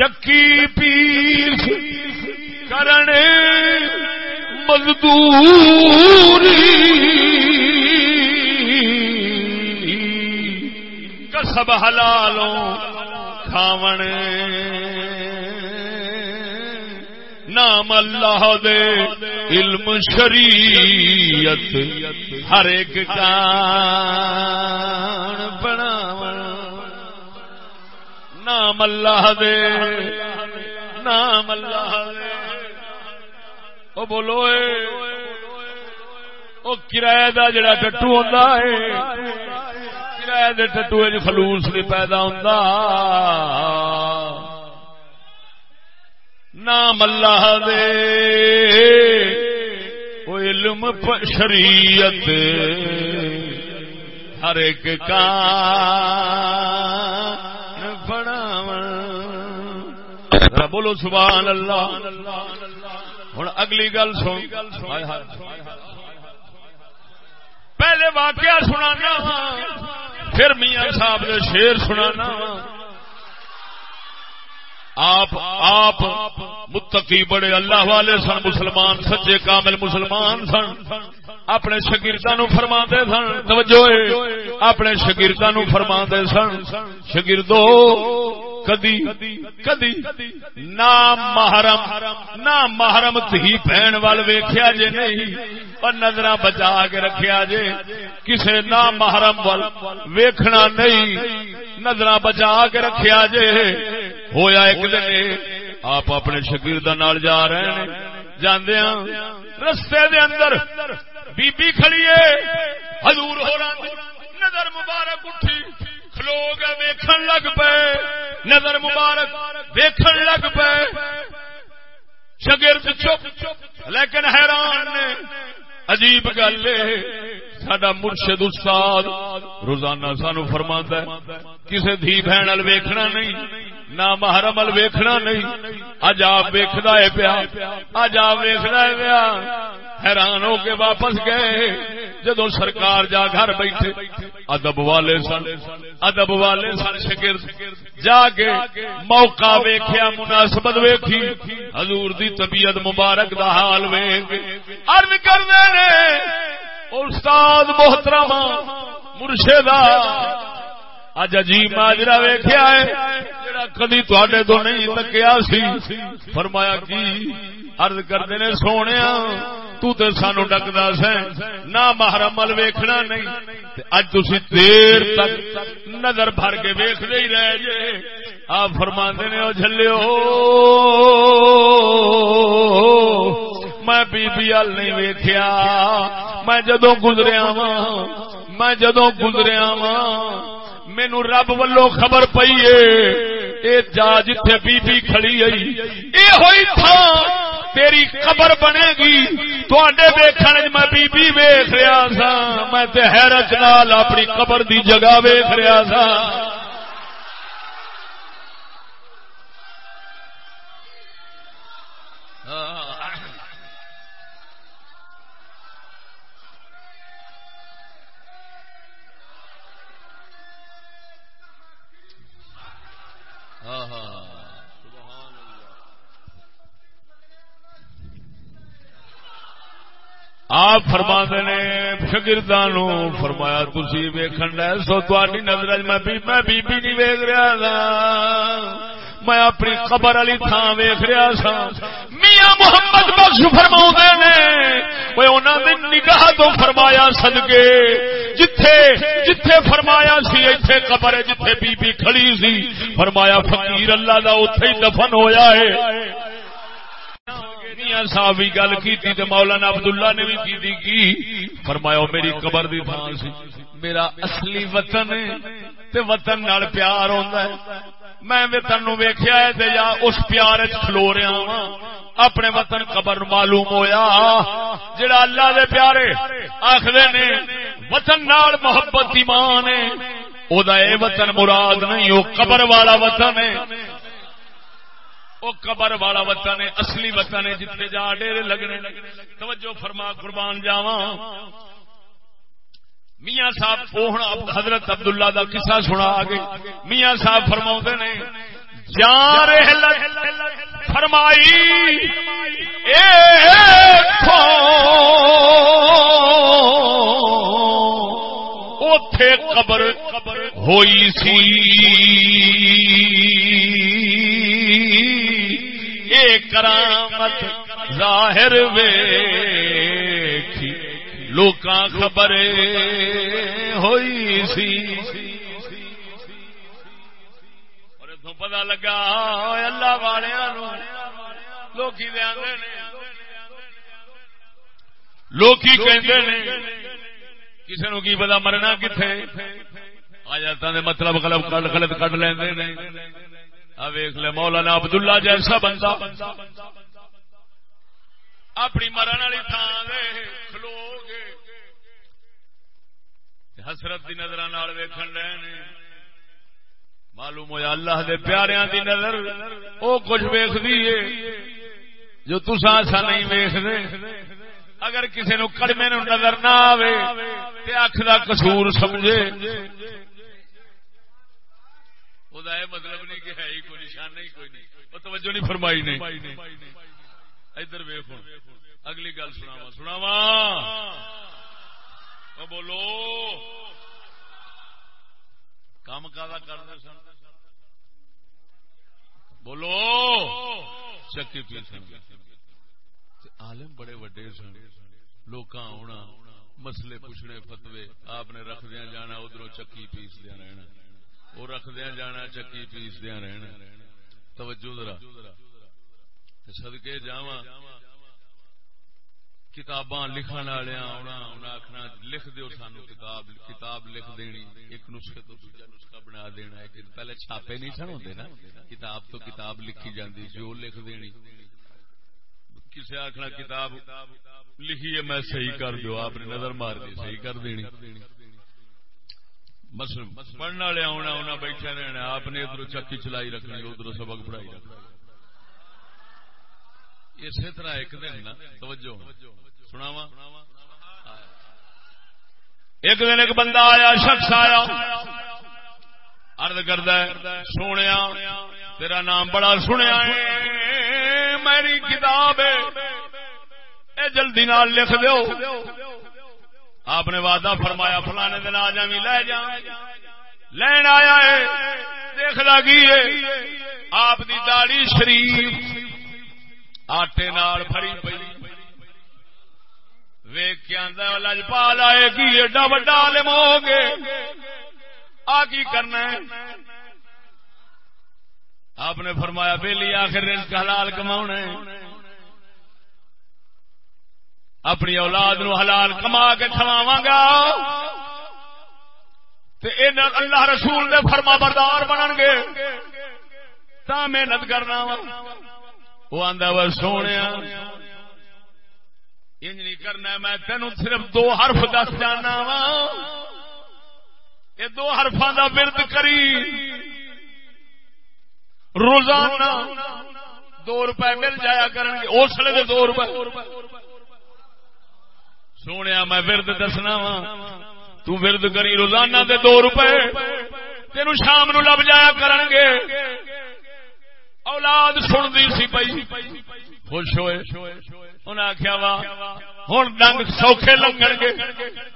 چکی پیس کرن مزدوری کسب حلالوں کھاون نام اللہ دے علم شریعت ہر ایک کان بناو نام اللہ دے، نام اللہ دے۔ او بولو اے، او کرایہ دا جڑا ٹٹو ہوندا ہے کرایہ دے ٹٹو وچ خلوص نہیں پیدا ہوندا۔ نام اللہ دے۔ او علم شریعت ہر ایک کان۔ بولو سبحان اللہ۔ ہوں اگلی گل سن۔ پہلے واقعہ سنانا، پھر میاں صاحب نے شیر سنانا۔ آپ آپ، متقی بڑے اللہ والے سن، مسلمان سچے، کامل مسلمان سن۔ اپنے شگرداں فرما سن، توجہ اپنے شگرداں فرما سن شگردو کدی کدی نہ محرم نہ محرم تھی بہن وال ویخیا جے نہیں، پر نظر بچا کے رکھیا جے۔ کسے نہ محرم وال ویکھنا نہیں نظر بچا کے رکھیا جے۔ ہویا ایک دن آپ اپنے شگرد نال جا رہے ہیں। جاندے ہاں। رستے دے اندر بی بی کھڑی ہے حضور ہو نظر مبارک اٹھی। کھلو گئے ویکھن لگ پے نظر مبارک ویکھن لگ پے شگرد چپ، لیکن حیران نے। عجیب گل سڈا مرشد استاد روزانہ سانو فرما کسی دھی بہن ویکھنا نہیں، نہ محرم ویکھنا نہیں۔ اج آپ ویکھدا ہے پیا، اج آپ ویکھدا ہے پیا۔ حیران ہو کے واپس گئے۔ جدو سرکار جا گھر بیٹھے، ادب والے سن، ادب والے سن شگرد۔ جا کے موقع ویکھیا، مناسبت ویکھی۔ حضور دی طبیعت مبارک دا حال ویکھ۔ عرض کردے نے استاد محترم مرشدہ۔ اج عجیب ماجرا ویخیا ہے، جڑا کدی تے تو نہیں تکیا سی۔ فرمایا، کی ارد کرتے نے سونے تو تے سانو ڈکدا سیں نہ محرم ول ویکھنا نہیں۔ تے اج تسی دیر تک نظر بھر کے ویکھدے ہی رہ جے۔ آپ فرماندے نے، او جھلیو میں بی بی ال نہیں ویکھیا۔ میں جدوں گزریا وا میں جدوں گزریا وا مینو رب ولو خبر پئی اے۔ اے جا جتھے بی بی کھڑی آئی اے ہوئی تھا تیری قبر بنے گی۔ تھوڑے ویکھن میں بی بی ویخ رہا سا میں تے حیرت نال اپنی قبر دی جگہ ویخ رہا سا ہاں۔ آپ فرما نے شگردان فرمایا تھی ویکن ڈے سو تاری نظر میں بی بی نہیں ویگ رہا تھا میں اپنی قبر والی تھان ویخ رہا سا۔ میاں محمد بخش فرما نے انہوں نگاہ تو فرمایا سدگے جتھے جتھے فرمایا سی اتنے قبر ہے جتھے بی بی کھڑی سی۔ فرمایا، فقیر اللہ دا اتے ہی دفن ہویا ہے۔ میاں صاحب بھی گل کی تے مولانا عبداللہ نے بھی کی کی؟ فرمایا، میری قبر دی تھان سی۔ میرا اصلی وطن تے وطن نال پیار ہوندا ہے۔ میں وطن نو ویکھیا ہے تے یا اس پیار وچ کھلو رہا ہاں۔ اپنے وطن قبر معلوم ہویا۔ جڑا اللہ دے پیارے آکھدے نے، وطن نال محبت ایمان ہے۔ او دا اے وطن مراد نہیں، او قبر والا وطن ہے۔ وہ قبر والا وطن ہے، اصلی وطن ہے جتنے جا ڈیرے لگنے۔ توجہ فرما، قربان جاوا میاں صاحب اوہنا حضرت عبداللہ دا قصہ سنا آگے۔ میاں صاحب فرما نے، جان فرمائی اتے قبر ہوئی سی۔ کرامت ظاہر ویکھی۔ لوکاں خبر ہوئی سی۔ اور پتا لگا اللہ والوں لوکی دے لوکی کہندے نے کسی نو کی پتا مرنا کتنے آ جاتا مطلب غلط غلط کٹ لیندے نے۔ ویخ لے، مولانا عبداللہ جیسا بندہ۔ اپنی مرن والی تھان کھلو گے۔ حسرت کی نظر ویکن رہے معلوم ہوا اللہ دے پیاریاں دی نظر وہ کچھ ویخ ہے جو تسا ایسا نہیں ویخ اگر کسی نو کڑمے نو نظر نہ آئے اکھ کا کسور سمجھے۔ مطلب نہیں کہ ہے ہی نشان نہیں، کوئی نہیں۔ توجہ نہیں فرمائی نہیں ادھر ویخ اگلی گل سناوا سناوا بولو۔ کام کا کرتے سن۔ بولو۔ چکی پی سن۔ عالم بڑے وڈے سن۔ لوگ آنا مسلے پوچھنے فتوے۔ آپ نے رکھدیا جانا ادھر چکی پیس دیا رہنا۔ وہ رکھدیا جانا، چکی پیس دیا رہنا۔ توجہ ذرا۔ سدکے جا کتاباں لکھن والے آنا آخنا لکھ دیو سانو کتاب کتاب لکھ دینی۔ ایک نسخے تو دوجا نسخہ بنا دینا۔ ہے پہلے چھاپے نہیں سن ہوتے نا۔ کتاب تو کتاب لکھی جاندی جو لکھ دینی۔ کسے آخنا کتاب لکھی ہے، میں صحیح کر دو آپ نے نظر مار دی، صحیح کر دینی۔ بس پڑھنے والے آنا انہیں بیٹھے رہنا آپ نے ادھر چکی چلائی رکھنی، ادھر سبق پڑھائی رکھنا اسی طرح ایک دن نا، توجہ۔ سناوا ایک دن ایک بندہ آیا، شخص آیا ارد کرد سونے تیرا نام بڑا سنیا میری کتاب جلدی نال لکھ دو آپ نے وعدہ فرمایا، فلانے دن آ جا لے جا لین آیا ہے دیکھ لگی ہے۔ آپ دی داڑی شریف آٹے نال پھری پی ویک کے آدھا لجپال آئے گی ایڈا وڈا عالم ہو گے آ کی کرنا ہے؟ آپ نے فرمایا بہلی آخر رزق حلال کما اپنی اولاد نو حلال کما کے کھواوا گا۔ اللہ رسول دے فرما بردار بنن گے۔ تا محنت کرنا وا۔ وہ آدھا وا سونے انج نہیں کرنا میں تینوں صرف دو حرف دس جانا وا۔ یہ دو حرفان دا ورد کری۔ روزانہ دو روپے مل جایا کریں گے۔ اس لیے دو روپے۔ سونے میں ورد دسنا وا۔ ترد کری روزانہ دے دو روپے۔ تین شام نو لب جایا کرن گے اولاد سنتی سی پی خوش ہوئے۔ انہیں آخیا وا ہوں ڈنگ سوکھے لگن گے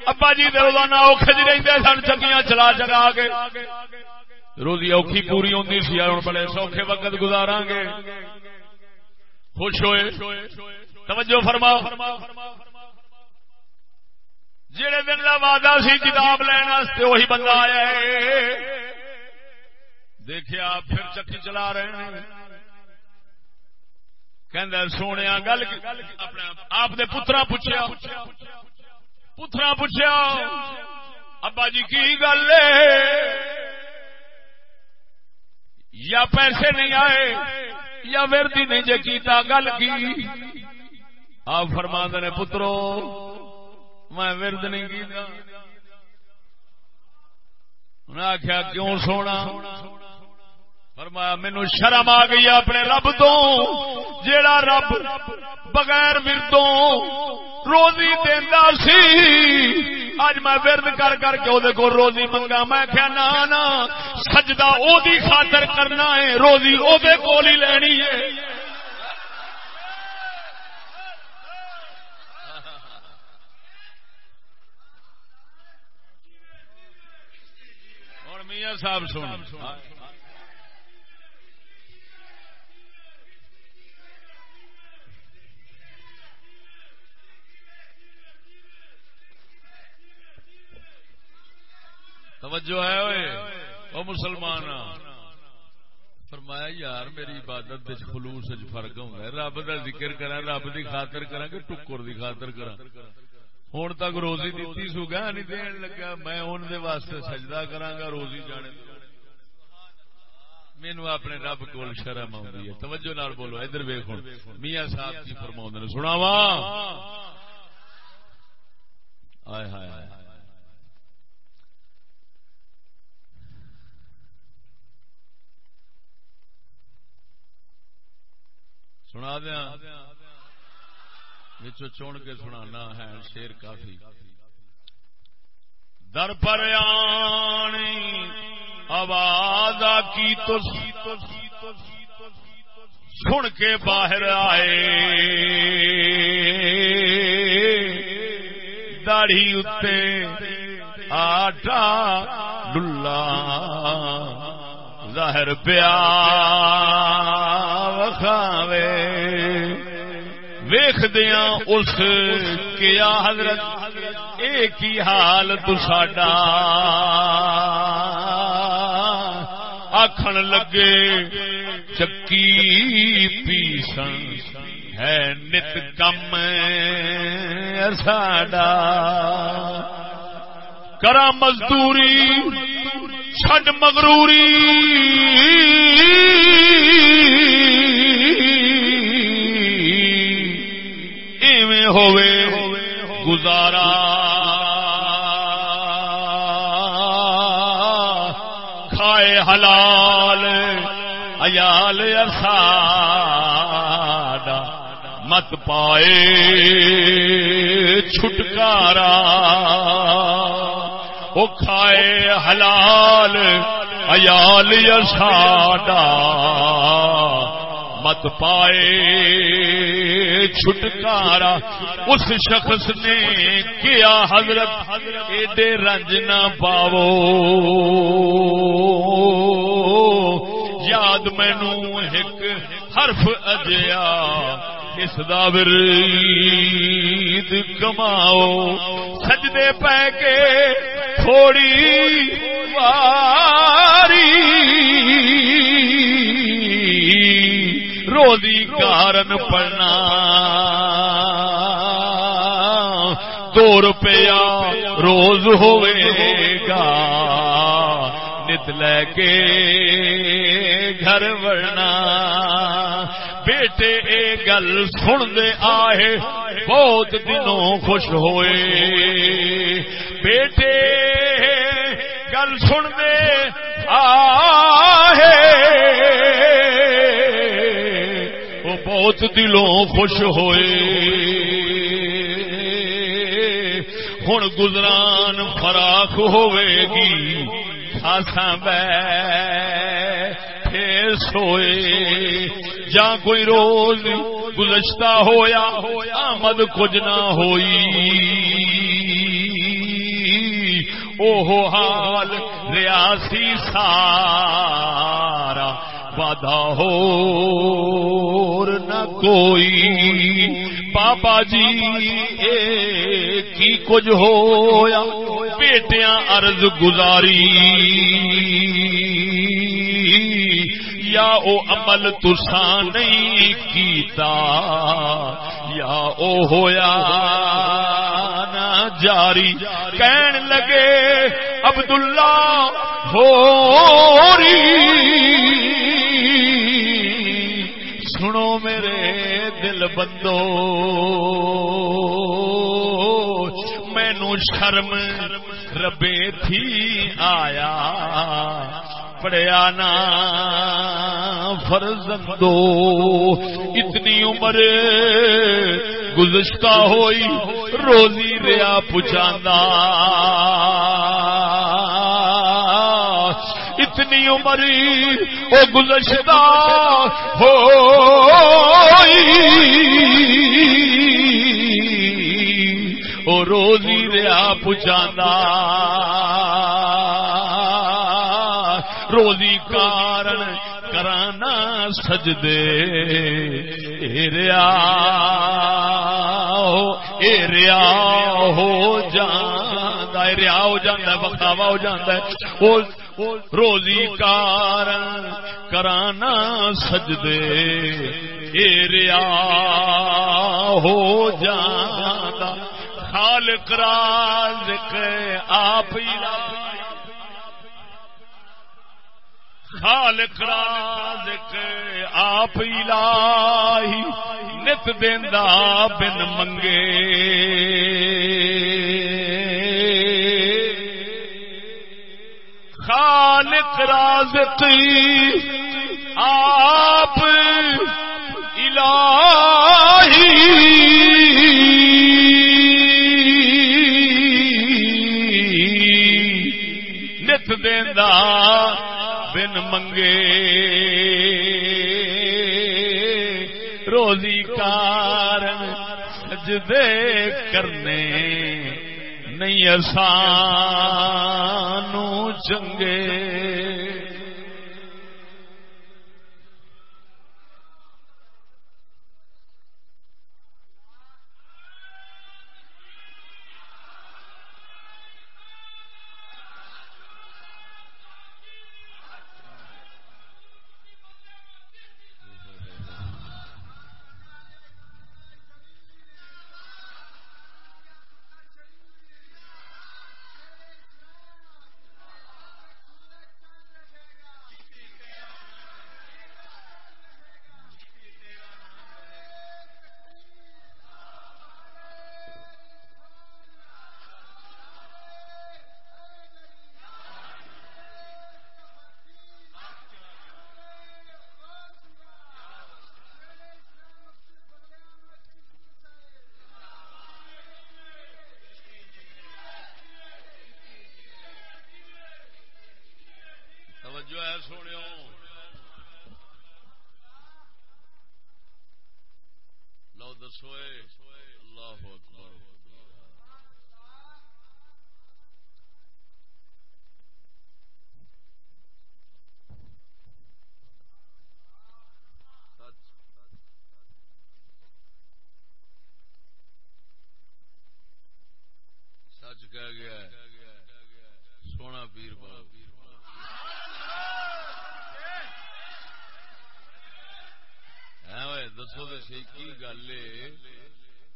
ابا جی روزانہ اوکھے جی رہتے سن چکیاں چلا چلا کے۔ روزی اوکھی پوری ہوتی سی ہوں بڑے سوکھے وقت گزارا گے۔ خوش ہوئے۔ توجہ فرما جڑے دن کا وعدہ سی کتاب لینا وہی بندہ آیا دیکھا پھر چکی چلا رہے ہیں۔ سونے گل آپ نے پترا پوچھا پترا پوچھا ابا جی کی گل یا پیسے نہیں آئے، یا وردی نہیں جے کیتا، گل کی؟ آپ فرما نے، پترو میں ورد نہیں کیتا۔ انہیں آخیا کیوں سونا؟ فرمایا مینو شرم آ گئی اپنے رب تو، جیڑا رب بغیر مردوں روزی دینا سی۔ اج میں ورد کر کر کے کو روزی منگا۔ میں کیا نا سجدہ او دی خاطر کرنا ہے، روزی او دے کول ہی لینی ہے۔ میاں صاحب سن توجہ ہے وہ مسلمان۔ فرمایا، یار، میری عبادت خلوص فرق ہوں رب کا ذکر کرا رب کی خاطر کرا کہ ٹکر کی خاطر کرا ہوں تک روزی دیتی سو گا نہیں دین لگا میں ان دے واسطے سجدہ کراگا روزی جانے مینو اپنے رب کو شرم آئی ہے توجہ نال بولو ادھر ویخ میاں صاحب کی فرما نے سناوا آئے ہائے ہائے سنا دیا چون کے سنانا ہے، شیر کافی۔ در پر آنی، آواز کی تو سن کے باہر آئے۔ داڑھی اتنے آٹا ڈلا ظاہر پیا وکھاوے۔ ویخ دیا اس کیا حضرت ایک ہی حال تڈا آخن لگے، چکی پیسن ہے نت کم ساڈا۔ کرا مزدوری، چھڈ مغروری۔ ہوئے گزارا۔ کھائے حلال ایال ارسا مت پائے چھٹکارا۔ وہ کھائے حلال ایال ساڈا مت پائے۔ چھٹکارا اس شخص نے کیا، حضرت، ایڈے رنج نہ پاو یاد مینو ایک حرف اجیا، اس دا ورید کماؤ۔ سجدے پہ کے تھوڑی واری۔ روزی کارن پڑنا دو روپیہ روز ہوئے گا۔ نت لے کے گھر ورنا۔ بیٹے، اے گل سن دے آئے بہت دنوں خوش ہوئے۔ بیٹے، گل سن دے آئے بہت دلوں خوش ہوئے۔ ہوں گزران فراخ ہوئے گی خاصا بے سوئے۔ جا کوئی روز گزشتہ ہویا، آمد کچھ نہ ہوئی۔ اوہ حال ریاسی سارا بادہ ہو نہ کوئی بابا جی اے کی کچھ ہویا بیٹیاں عرض گزاری یا او عمل تسا نہیں کیتا یا او ہویا نہ جاری کہن لگے عبداللہ ہو سنو میرے دل بندو، مینو شرم ربے تھی آیا پڑیا نا فرزندو، اتنی عمر گزشتہ ہوئی، روزی ریا پچاندا اتنی عمر او گزشتہ ہوئی او روزی ریا پچاندا روزی کارن کرانا سجدے ریا اے ریا ہو جاندہ ریا ہو جاندہ بخاوا ہو جاندہ روزی کارن کرانا سجدے، اے ریا ہو جاندہ خالق رازق آپ ہی خالق رازق آپ الہی نت دیندا بن منگے۔ خالق رازق آپ الہی۔ نت دیندا بن منگے۔ روزی کارن سجدے کرنے۔ نہیں آسانو چنگے سوئے۔ اللہ اکبر۔ سچ کہہ گیا سونا پیر بابا دسو تو سی کی گل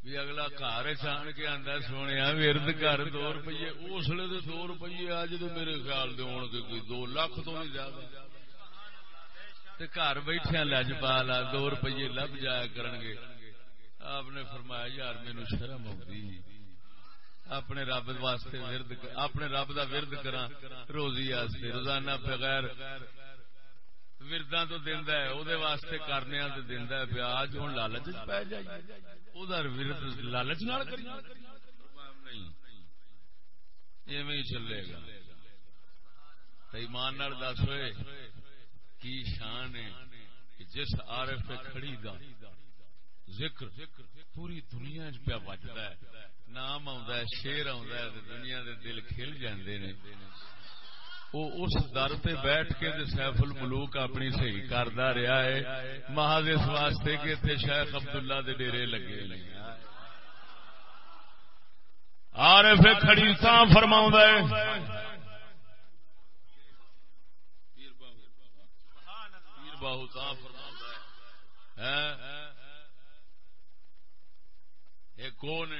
بھی اگلا گھر چان کے آدھا سونے ورد کر دو روپیے اس لیے تو دو روپیے اج تو میرے خیال دے ہو کوئی دو لاکھ تو نہیں زیادہ۔ گھر بیٹھے لج پا لا دو روپیے لب جایا کرن گے۔ آپ نے فرمایا، یار مینو شرم آتی اپنے رب واسطے ورد، اپنے رب دا ورد کرا روزی واسطے روزانہ بغیر ورداں تو دیندا ہے او دے واسطے کرنے تے دیندا ہے پیاج ہن لالچ پے جائے۔ او دا ورد لالچ نال کری۔ نہیں ایویں ہی چلے گا۔ ایمان نال دس ہوئے، کی شان ہے کہ جس عارف کھڑی دا ذکر پوری دنیا پیا بجتا ہے۔ نام آ شیر آ دنیا دے دل کھل جاندے نے۔ وہ اس در تے بیٹھ کے سیف الملوک اپنی صحیح کردا رہا ہے، محض اس واسطے کہ اتنے شیخ عبداللہ دے ڈیرے لگے نے عارف کھڑی تا فرماؤں ہے۔ باہو تا فرما ہے۔ ہاں۔ کون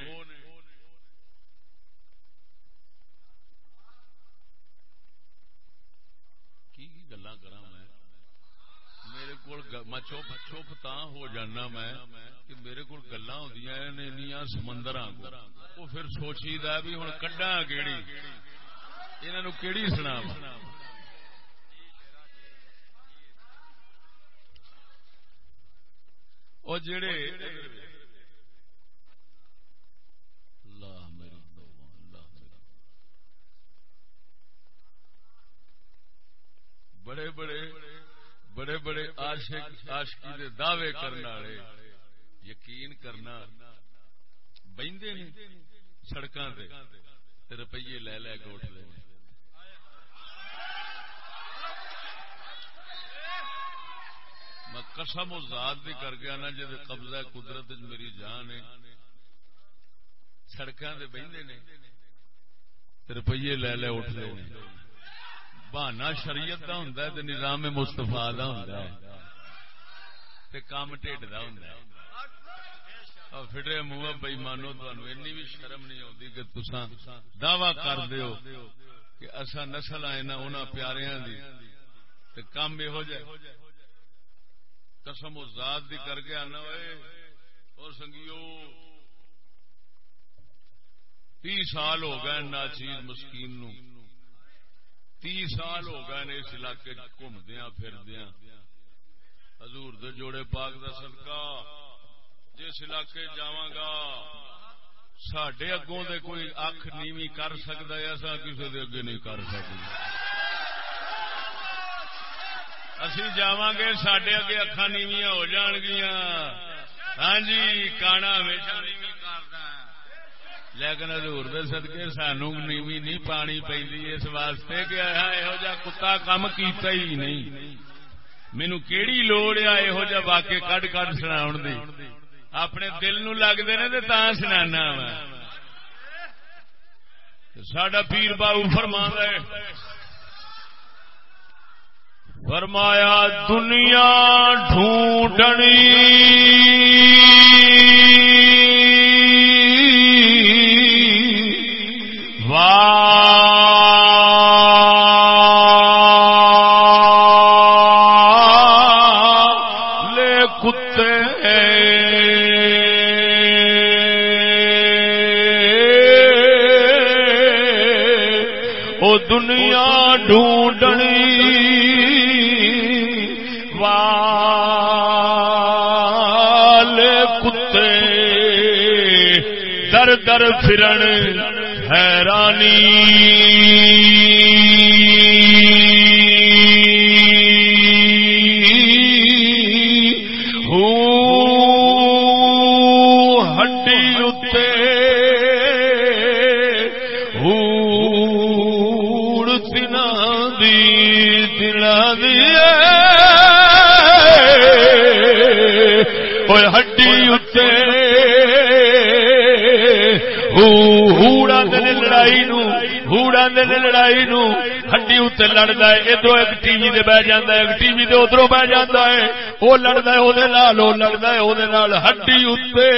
گلا کرا میں میرے کو چپ چپ تا ہو جانا میں کہ میرے کو گلا ہوں سمندر وہ پھر سوچی دا بھی ہوں کڈا کیڑی انہوں کیڑی سنا وہ جڑے بڑے بڑے بڑے بڑے عاشق، عاشقی دے دعوے کرنے والے، یقین کرنا بہندے نہیں سڑکاں تے روپیے لے لے گوٹ لے میں قسم و ذات بھی کر گیا نا جی قبضہ قدرت میری جان ہے۔ سڑکاں دے بہندے نے روپیے لے لے اٹھ لے۔ بہانا شریعت کا ہوں نظام مستفا کام ٹھڈ کا ہوں فٹے منہ بئی مانو تمہیں بھی شرم نہیں آتی کہ تسا دعوی کر دیو کہ اصا نسل آئے نا پیاریا دی کام یہ جائے قسم و ذات دی کر کے آنا ہوئے۔ اور سنگیو تی سال ہو گئے نا چیز مسکین نو۔ تی سال ہو گئے اس علاقے گھومدیا پھردیا حضور دے جوڑے پاک دا صدقہ۔ جس علاقے جاگا سڈے اگوں دے کوئی اکھ نیوی کر سکتا ہے ایسا کسی دے اگے نہیں کر سکتے اسی جا گے سڈے اگے اکھا نیویاں ہو جان گیا ہاں جی کانا ہمیشہ نیوی لیکن ادور سدکے سانو نیوی نہیں پانی پی اس واسطے کہ یہو جا کتا کام کیتا ہی نہیں۔ مینو کیڑی لوڑ آ یہو جا واقع کڈ کڈ سنا دی۔ اپنے دل نو لگتے نے تو تا سنا سڈا پیر باؤ فرما ہے فرمایا، دنیا ڈھونڈنی۔ ڈھونڈنی۔ وال کتے در در پھرن حیرانی۔ لڑائی نو، ہڈی اتنے لڑتا ہے ادھر ایک ٹی وی دے بہ جانا ہے، ایک ٹی وی دے ادھر بہ جانا ہے۔ وہ لڑتا ہے وہ لڑتا ہے وہ ہڈی اتنے۔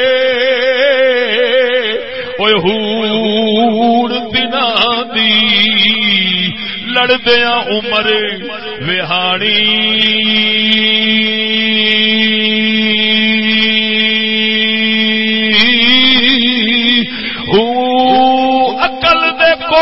ہور دن دی لڑدیا عمر وہاڑی اکل دے کو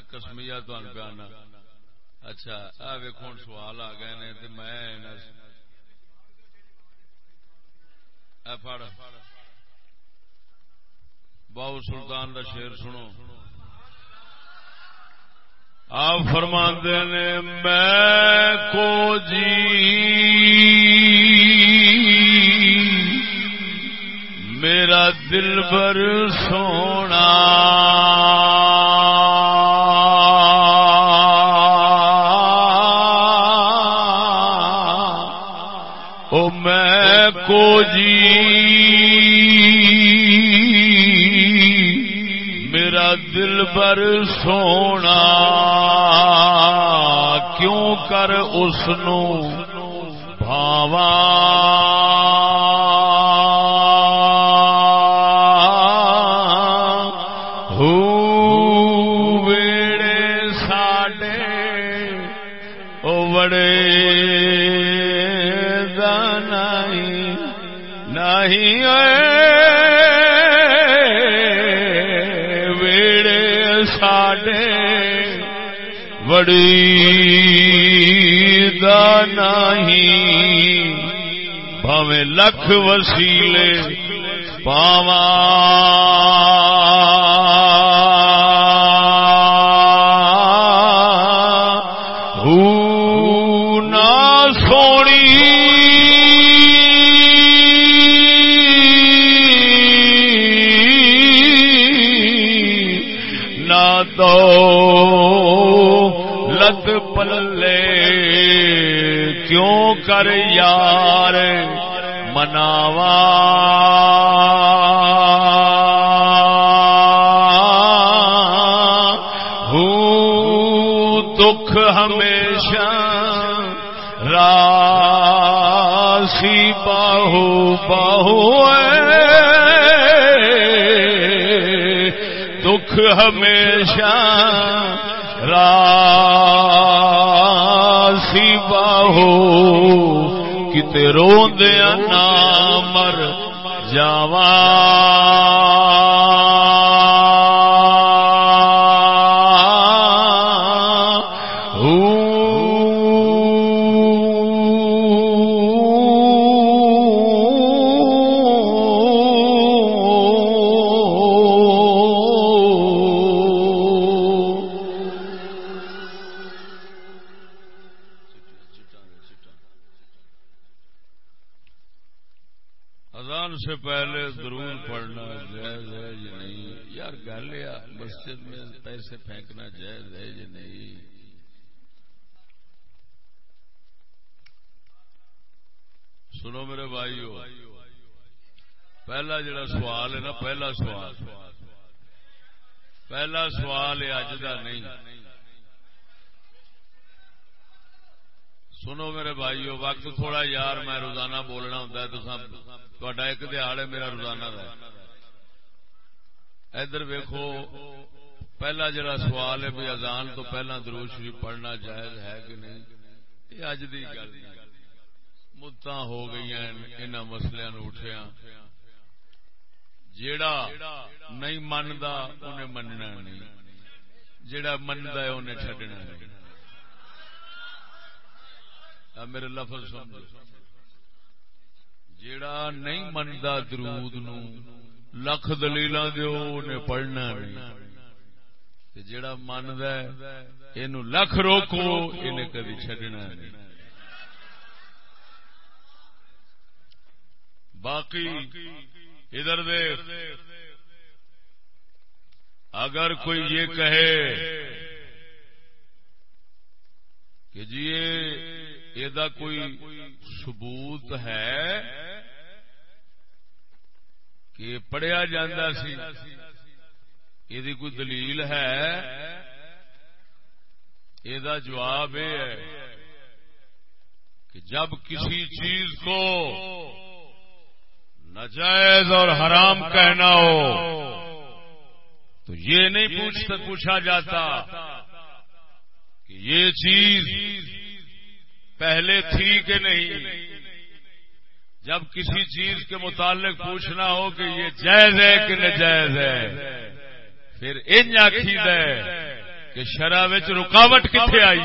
کسمیا تو اچھا آ سوال آ گئے نے میں پڑھ باؤ سلطان کا شیر سنو۔ آپ فرماندے نے، میں کو جی میرا دل بر سونا۔ دلبر سونا کیوں کر اس بھاواں بڑی نہیں بھویں لکھ وسیلے پاواں۔ کر یار مناوا دکھ ہمیشہ راسی باہو باہو دکھ ہمیشہ راسی باہو کتے رو دیا مر جاواں۔ درون پڑھنا جائز ہے یا نہیں؟ یار گل یا مسجد میں پیسے پھینکنا جائز ہے یا نہیں؟ سنو میرے بھائیو، پہلا جڑا سوال ہے نا، پہلا سوال پہلا سوال ہے اج کا نہیں۔ سنو میرے بھائی وقت تھوڑا یار، میں روزانہ بولنا ہوں تو ایک دیہڑ ہے میرا روزانہ کا ادھر ویکو پہلا جڑا سوال ہے، بھی اذان تو پہلا دروش بھی پڑھنا جائز ہے کہ نہیں؟ یہ اج دی گل۔ متا ہو گئی ان مسلیا اٹھیا جیڑا نہیں منتا انہیں مننا نہیں۔ جیڑا منتا ہے، انہیں چڈنا نہیں۔ میرے لفظ سمجھ جیڑا نہیں منتا درود نو لکھ دلیل دو پڑھنا نہیں۔ جیڑا مند یہ لکھ روکو انہیں کدی چڈنا نہیں۔ باقی ادھر دیکھ، اگر کوئی یہ کہے کہ جی یہ کوئی ثبوت ہے کہ پڑھیا جا سی یہ کوئی دلیل ہے یہ جواب یہ ہے کہ جب کسی چیز کو نجائز اور حرام کہنا ہو تو یہ نہیں پوچھتا پوچھا جاتا کہ یہ چیز پہلے تھی کہ نہیں؟ جب کسی چیز کے متعلق پوچھنا ہو کہ یہ جائز ہے کہ نجائز ہے، پھر ان آخید ہے کہ شرح رکاوٹ کتنے آئی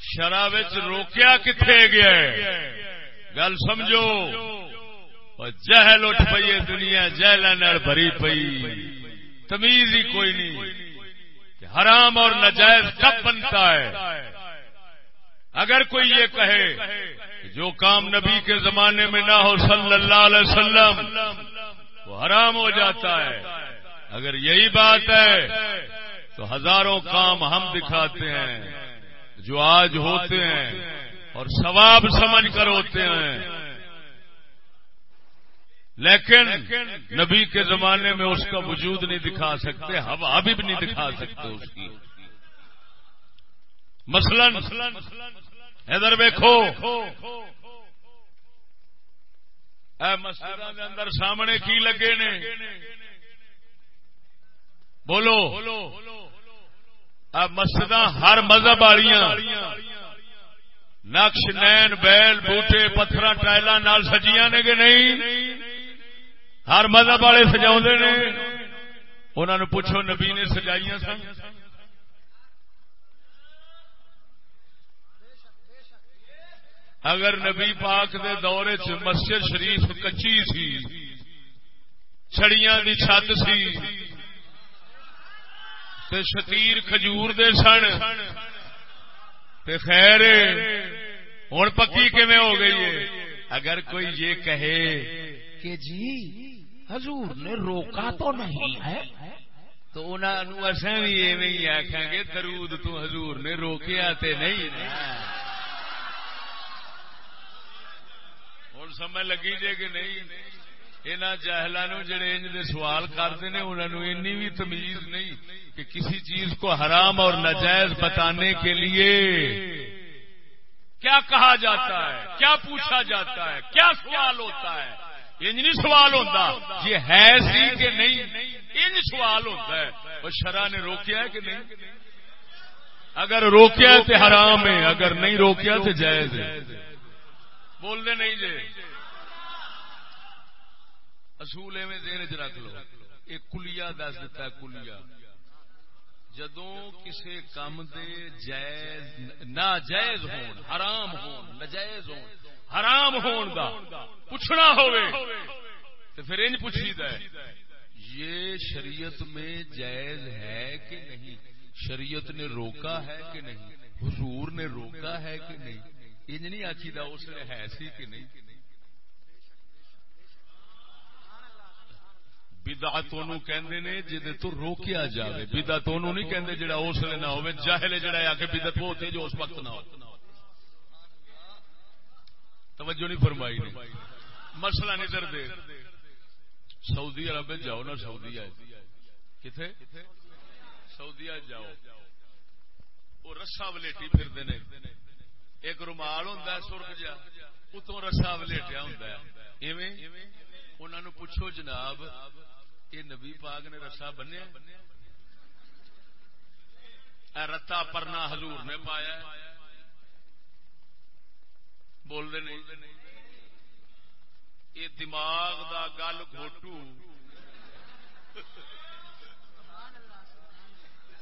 شرح روکیا کتنے گیا گل سمجھو جہل اٹھ پی دنیا جہل بھری پئی، تمیز ہی کوئی نہیں۔ حرام اور نجائز کب بنتا ہے؟ اگر کوئی یہ کہے جو کام نبی کے زمانے میں نہ ہو صلی اللہ علیہ وسلم، وہ حرام ہو جاتا ہے۔ اگر یہی بات ہے، تو ہزاروں کام ہم دکھاتے ہیں، جو آج ہوتے ہیں اور ثواب سمجھ کر ہوتے ہیں۔ لیکن نبی کے زمانے میں اس کا وجود نہیں دکھا سکتے ہوا بھی نہیں دکھا سکتے اس کی۔ مثلا ادھر ویکو مسجد اندر سامنے کی لگے نے؟ بولو۔ مسجد ہر مذہب والیاں۔ نقش نین بیل بوٹے پتھر ٹائل سجیاں نے کہ نہیں؟ ہر مذہب والے سجا انہوں نے پوچھو، نبی نے سجائی سن؟ اگر نبی پاک دے دور چ مسجد شریف کچی سی، چھڑیاں دی چھت سی، تے شتیر کھجور دے سن، تے خیر ہوں پکی کیویں ہو گئی ہے اگر کوئی یہ کہے کہ جی حضور نے روکا تو نہیں ہے۔ تو انہوں اصل بھی ایویں آخان گے، درود تو حضور نے روکیا تے نہیں ہوں سمجھ لگی جے کہ نہیں؟ یہاں جہلوں جڑے انج سوال کرتے ہیں انہوں نے بھی تمیز نہیں کہ کسی چیز کو حرام اور نجائز بتانے کے لیے کیا کہا جاتا ہے، کیا پوچھا جاتا ہے، کیا سوال ہوتا ہے۔ انج نہیں سوال ہوتا۔ یہ ہے سی کہ نہیں؟ انج سوال ہوتا ہے۔ اور شرح نے روکیا ہے کہ نہیں؟ اگر روکیا تو حرام ہے، اگر نہیں روکیا تو جائز ہے۔ بولنے نہیں جی اصول ایویں دین چ رکھ لو یہ کلیا دس دتا کلیا جدو کسی کام دے، جائز ناجائز ہون، حرام ہون نجائز ہون۔ حرام ہون دا، پوچھنا ہوئے تو پھر انج پوچھی دا ہے، یہ شریعت میں جائز ہے کہ نہیں؟ شریعت نے روکا ہے کہ نہیں؟ حضور نے روکا ہے کہ نہیں؟ انج نہیں آخی دا اس نے ہے سی کہ نہیں؟ بدعت کہندے نے جدے تو روکیا جاوے۔ بدعت نہیں کہندے جڑا اس لیے نہ ہوے جاہل جڑا آ کے بدعت وہ ہوتے جو اس وقت نہ ہو توجہ نہیں فرمائی مسئلہ نہیں کرتے سعودی عرب جاؤ نا، سعودی کتنے سعودی جاؤ۔ وہ رسا ولیٹی پھرتے ایک رومال ہوں سرخ جا اتوں رسا ولیٹیا ہوں انہوں پوچھو جناب، یہ نبی پاک نے رسا بنیا؟ رتا پرنا حضور نے پایا بولتے نہیں یہ دماغ دا گل گھوٹو۔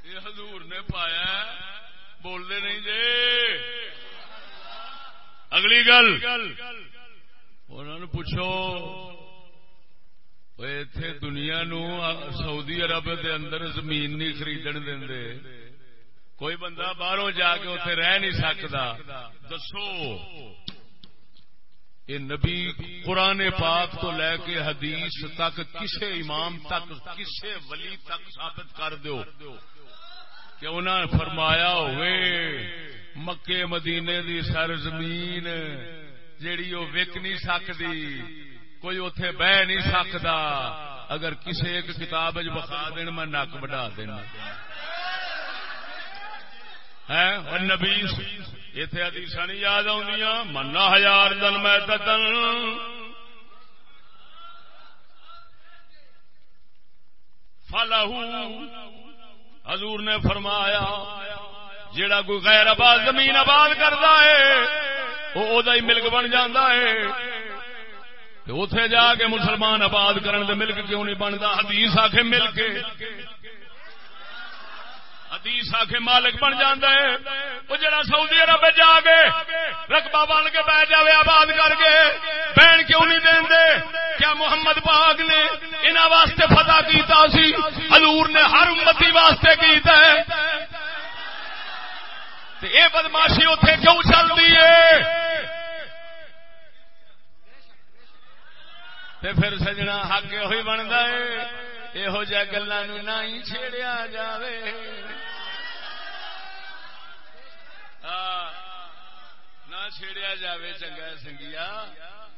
یہ حضور نے پایا بولتے نہیں جی۔ اگلی گل۔ انہوں نے پوچھو۔ اتے دنیا نو سعودی عرب دے اندر زمین نہیں خریدن دے کوئی بندہ باہروں جا کے اتنے رہ نہیں سکتا دسو۔ یہ نبی قرآن پاک تو لے کے حدیث تک کسے امام تک، کسے ولی تک ثابت کر دو کہ انہوں نے فرمایا ہوئے، مکے مدینے دی سر زمین جیڑی وہ وک نہیں سکتی کوئی اتے بہ نہیں سکتا اگر کسی ایک کتاب بخا دین، میں نک بڑھا دینا۔ نبی اتے ادیس نہیں یاد آدی منا ہزار دن میں تن فلاح حضور نے فرمایا جیڑا کوئی غیر آباد زمین آباد کرتا ہے وہ ہی ملک بن جانا ہے اتے جا کے مسلمان آباد کرنے دے ملک کیوں نہیں بنتا حدیث آ کے مل کے حدیث آ کے مالک بن جانا ہے۔ وہ جڑا سعودی عرب جا کے رقبہ بن کے بہ جائے آباد کر کے بہن کیوں نہیں دیں دے؟ کیا محمد پاک نے انہوں واسطے فتح کیتا سی؟ حضور نے ہر امتی واسطے کیتا ہے۔ یہ بدماشی اتے کیوں چلتی ہے؟ تے پھر سجنا حق یہ بنتا ہے۔ یہو جہ گلوں نہ ہی چھیڑیا جائے نہ چھیڑیا جائے چنگا سنگیا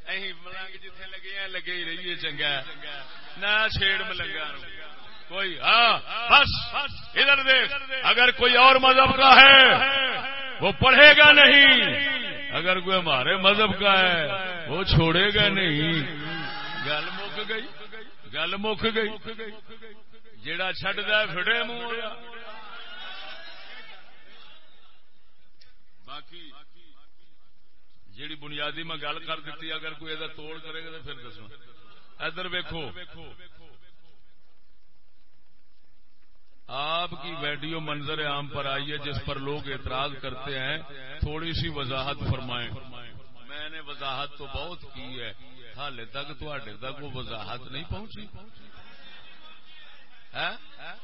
اہی ملنگ جتھے لگے لگے ہی رہیے چنگا نہ چھیڑ ملنگا کوئی ہاں بس ادھر دیکھ اگر کوئی اور مذہب کا ہے وہ پڑھے گا نہیں اگر کوئی ہمارے مذہب کا ہے وہ چھوڑے گا نہیں گل مک گئی گل مک گئی۔ جیڑا چڈ دے فٹے منہ باقی جیڑی بنیادی میں گل کر دیتی اگر کوئی یہ توڑ کرے گا تو پھر دسو ادھر ویکو آپ کی ویڈیو منظر عام پر آئی ہے، جس پر لوگ اعتراض کرتے ہیں۔ تھوڑی سی وضاحت فرمائیں۔ میں نے وضاحت تو بہت کی ہے۔ حال تک تک وہ وضاحت نہیں پہنچی۔ ہاں؟ ہاں۔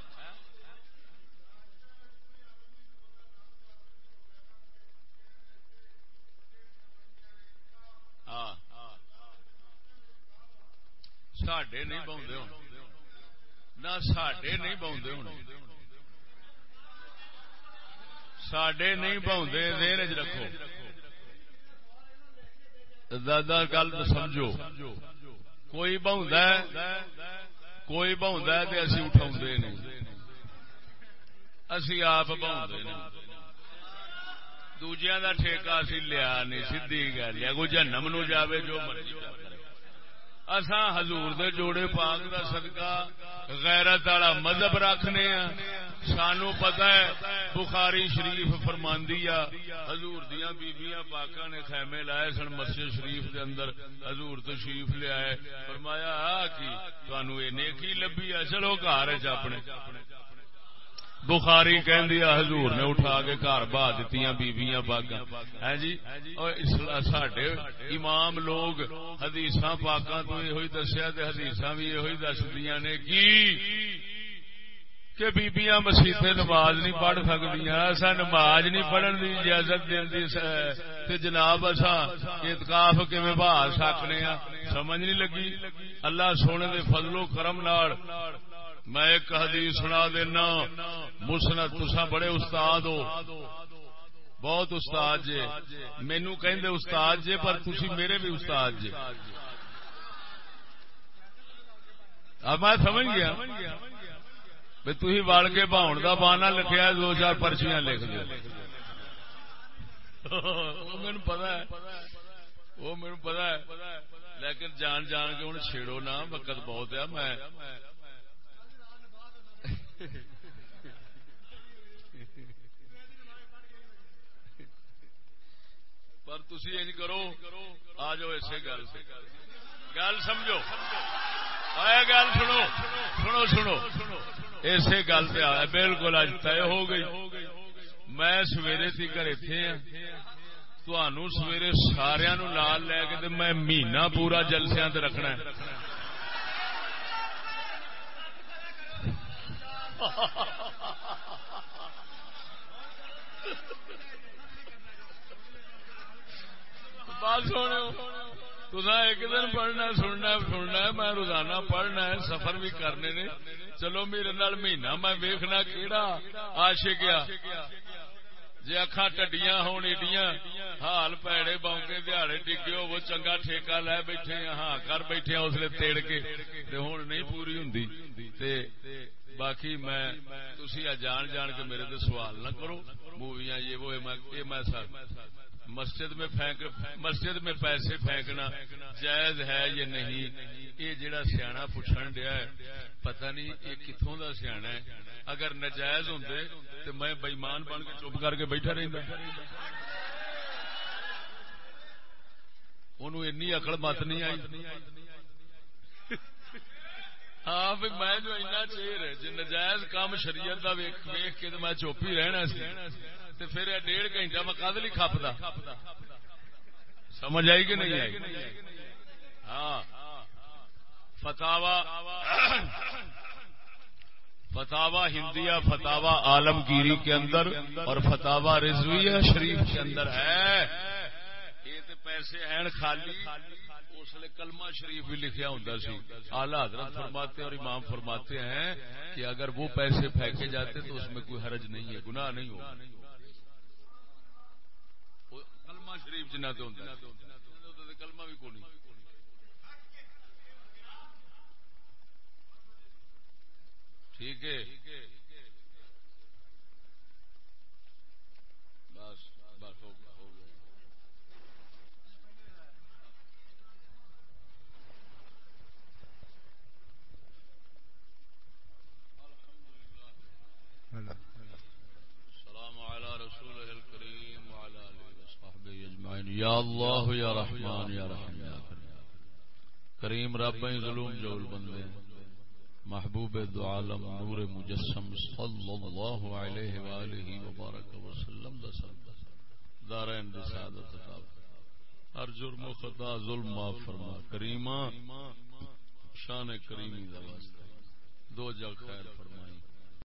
ساڈے نہیں پاؤں ہوں نہ سڈے نہیں بہتے ہونے سڈے نہیں بہتے دیر رکھو۔ دادا گل سمجھو۔ کوئی بہت کوئی بہت تو اسی اٹھا نہیں اسی آپ بہت دوجیا کا ٹھیکہ اسی لیا نہیں سی گل ہے۔ کوئی جنم نو جاوے جو مرضی اساں حضور دے جوڑے پاک دا صدقہ غیرت والا مذہب رکھنے ہاں۔ سانو پتہ ہے، بخاری شریف فرماندی آ، حضور دیاں بیبییاں پاکاں نے خیمے لائے سن مسجد شریف دے اندر، حضور تشریف لے آئے۔ فرمایا، آ کی، تانوں اے نیکی لبھی ہے چلو گھر وچ اپنے۔ بخاری کہہ حضور نے اٹھا کے گھر بہا دیتی بیبیاں پاک ہے ہاں جی سڈے امام لوگ حدیث پاکاں تو یہ دسیا حدیث بھی یہ دسدیا نے، کی؟ کہ بیبیاں مسیطے نماز نہیں پڑھ سکتی اصا نماز نہیں پڑھن کی اجازت دینی جناب اصا اتکاف کم بہا سکنے ہاں سمجھ نہیں لگی؟ اللہ سونے دے فضل و کرم نال میں ایک حدیث سنا دینا۔ مسنت تسا بڑے استاد ہو۔ بہت استاد جے۔ مینو کہ استاد جے، پر تھی میرے بھی استاد جے۔ اب میں سمجھ گیا۔ بھی تھی وڑ کے بہن کا بانا لکھیا دو چار پرچیاں لکھ دو میرے پتا ہے وہ میرے پتا ہے لیکن جان جان کے ہوں چھیڑو نا وقت بہت ہے میں پر تھی انج کرو آ جاؤ اسی گل سے گل سمجھو گل سنو سنو سنو اسی گل سے آیا، بالکل اج طے ہو گئی۔ میں سویرے تیکر اتے ہوں ہاں۔ سویرے سارا نال لے کے میں مہینہ پورا جلسیا رکھنا بات سونے ایک دن پڑھنا، سننا سننا میں روزانہ پڑھنا ہے، سفر بھی کرنے نے۔ چلو میرے نال مہینہ میں ویخنا کہڑا آشے گیا جی اکھا ٹڈیاں ہون ایڈیاں، حال پیڑے بونکے دیہڑے ڈگے ہو وہ چنگا ٹھیکہ لے بیٹھے ہاں کر بیٹھے اس لیے تیڑ کے۔ ہوں نہیں پوری ہوں باقی میں تھی جان جان کے میرے سوال نہ کرو۔ موویاں یہ وہ میں مسجد میں پھینک مسجد میں پیسے پھینکنا جائز ہے یا نہیں؟ یہ جڑا سیاح پوچھن دیا ہے، پتہ نہیں یہ کتوں کا سیاح ہے۔ اگر نجائز ہوں تو میں بےمان بن کے چپ کر کے بیٹھا رہتا ان اکڑ مت نہیں آئی۔ ہاں میں جو اینا چیر جی نجائز کام شریعت کا ویخ کے تو میں چوپ ہی رہنا سی۔ پھر ڈیڑھ گھنٹہ میں کد لی کھپتا سمجھ آئی کہ نہیں آئی؟ ہاں۔ فتوا فتوا ہندیا فتوا عالمگیری کے اندر اور فتوا رضویہ شریف کے اندر ہے۔ یہ تو پیسے ہیں خالی۔ اس لیے کلمہ شریف بھی لکھیا ہوں سی۔ آلہ حضرت فرماتے اور امام فرماتے ہیں کہ اگر وہ پیسے پھینکے جاتے تو اس میں کوئی حرج نہیں ہے، گناہ نہیں ہوگا۔ کلمہ شریف جنہ تو کلمہ بھی کو نہیں۔ ٹھیک ہے۔ بس بس، ہو گیا ہو گیا۔ السلام على رسوله الكريم وعلى اله وصحبه اجمعين يا الله يا رحمن يا رحيم يا کریم۔ رب ظلم جول بندے محبوب دو عالم، نور مجسم، صلی اللہ علیہ وآلہ وبارک وسلم دا دارین دا سعادت خطاب ہر جرم و خطا، ظلم معاف فرما۔ کریمہ، شان کریمی دا واسطہ۔ دو جا خیر فرمائی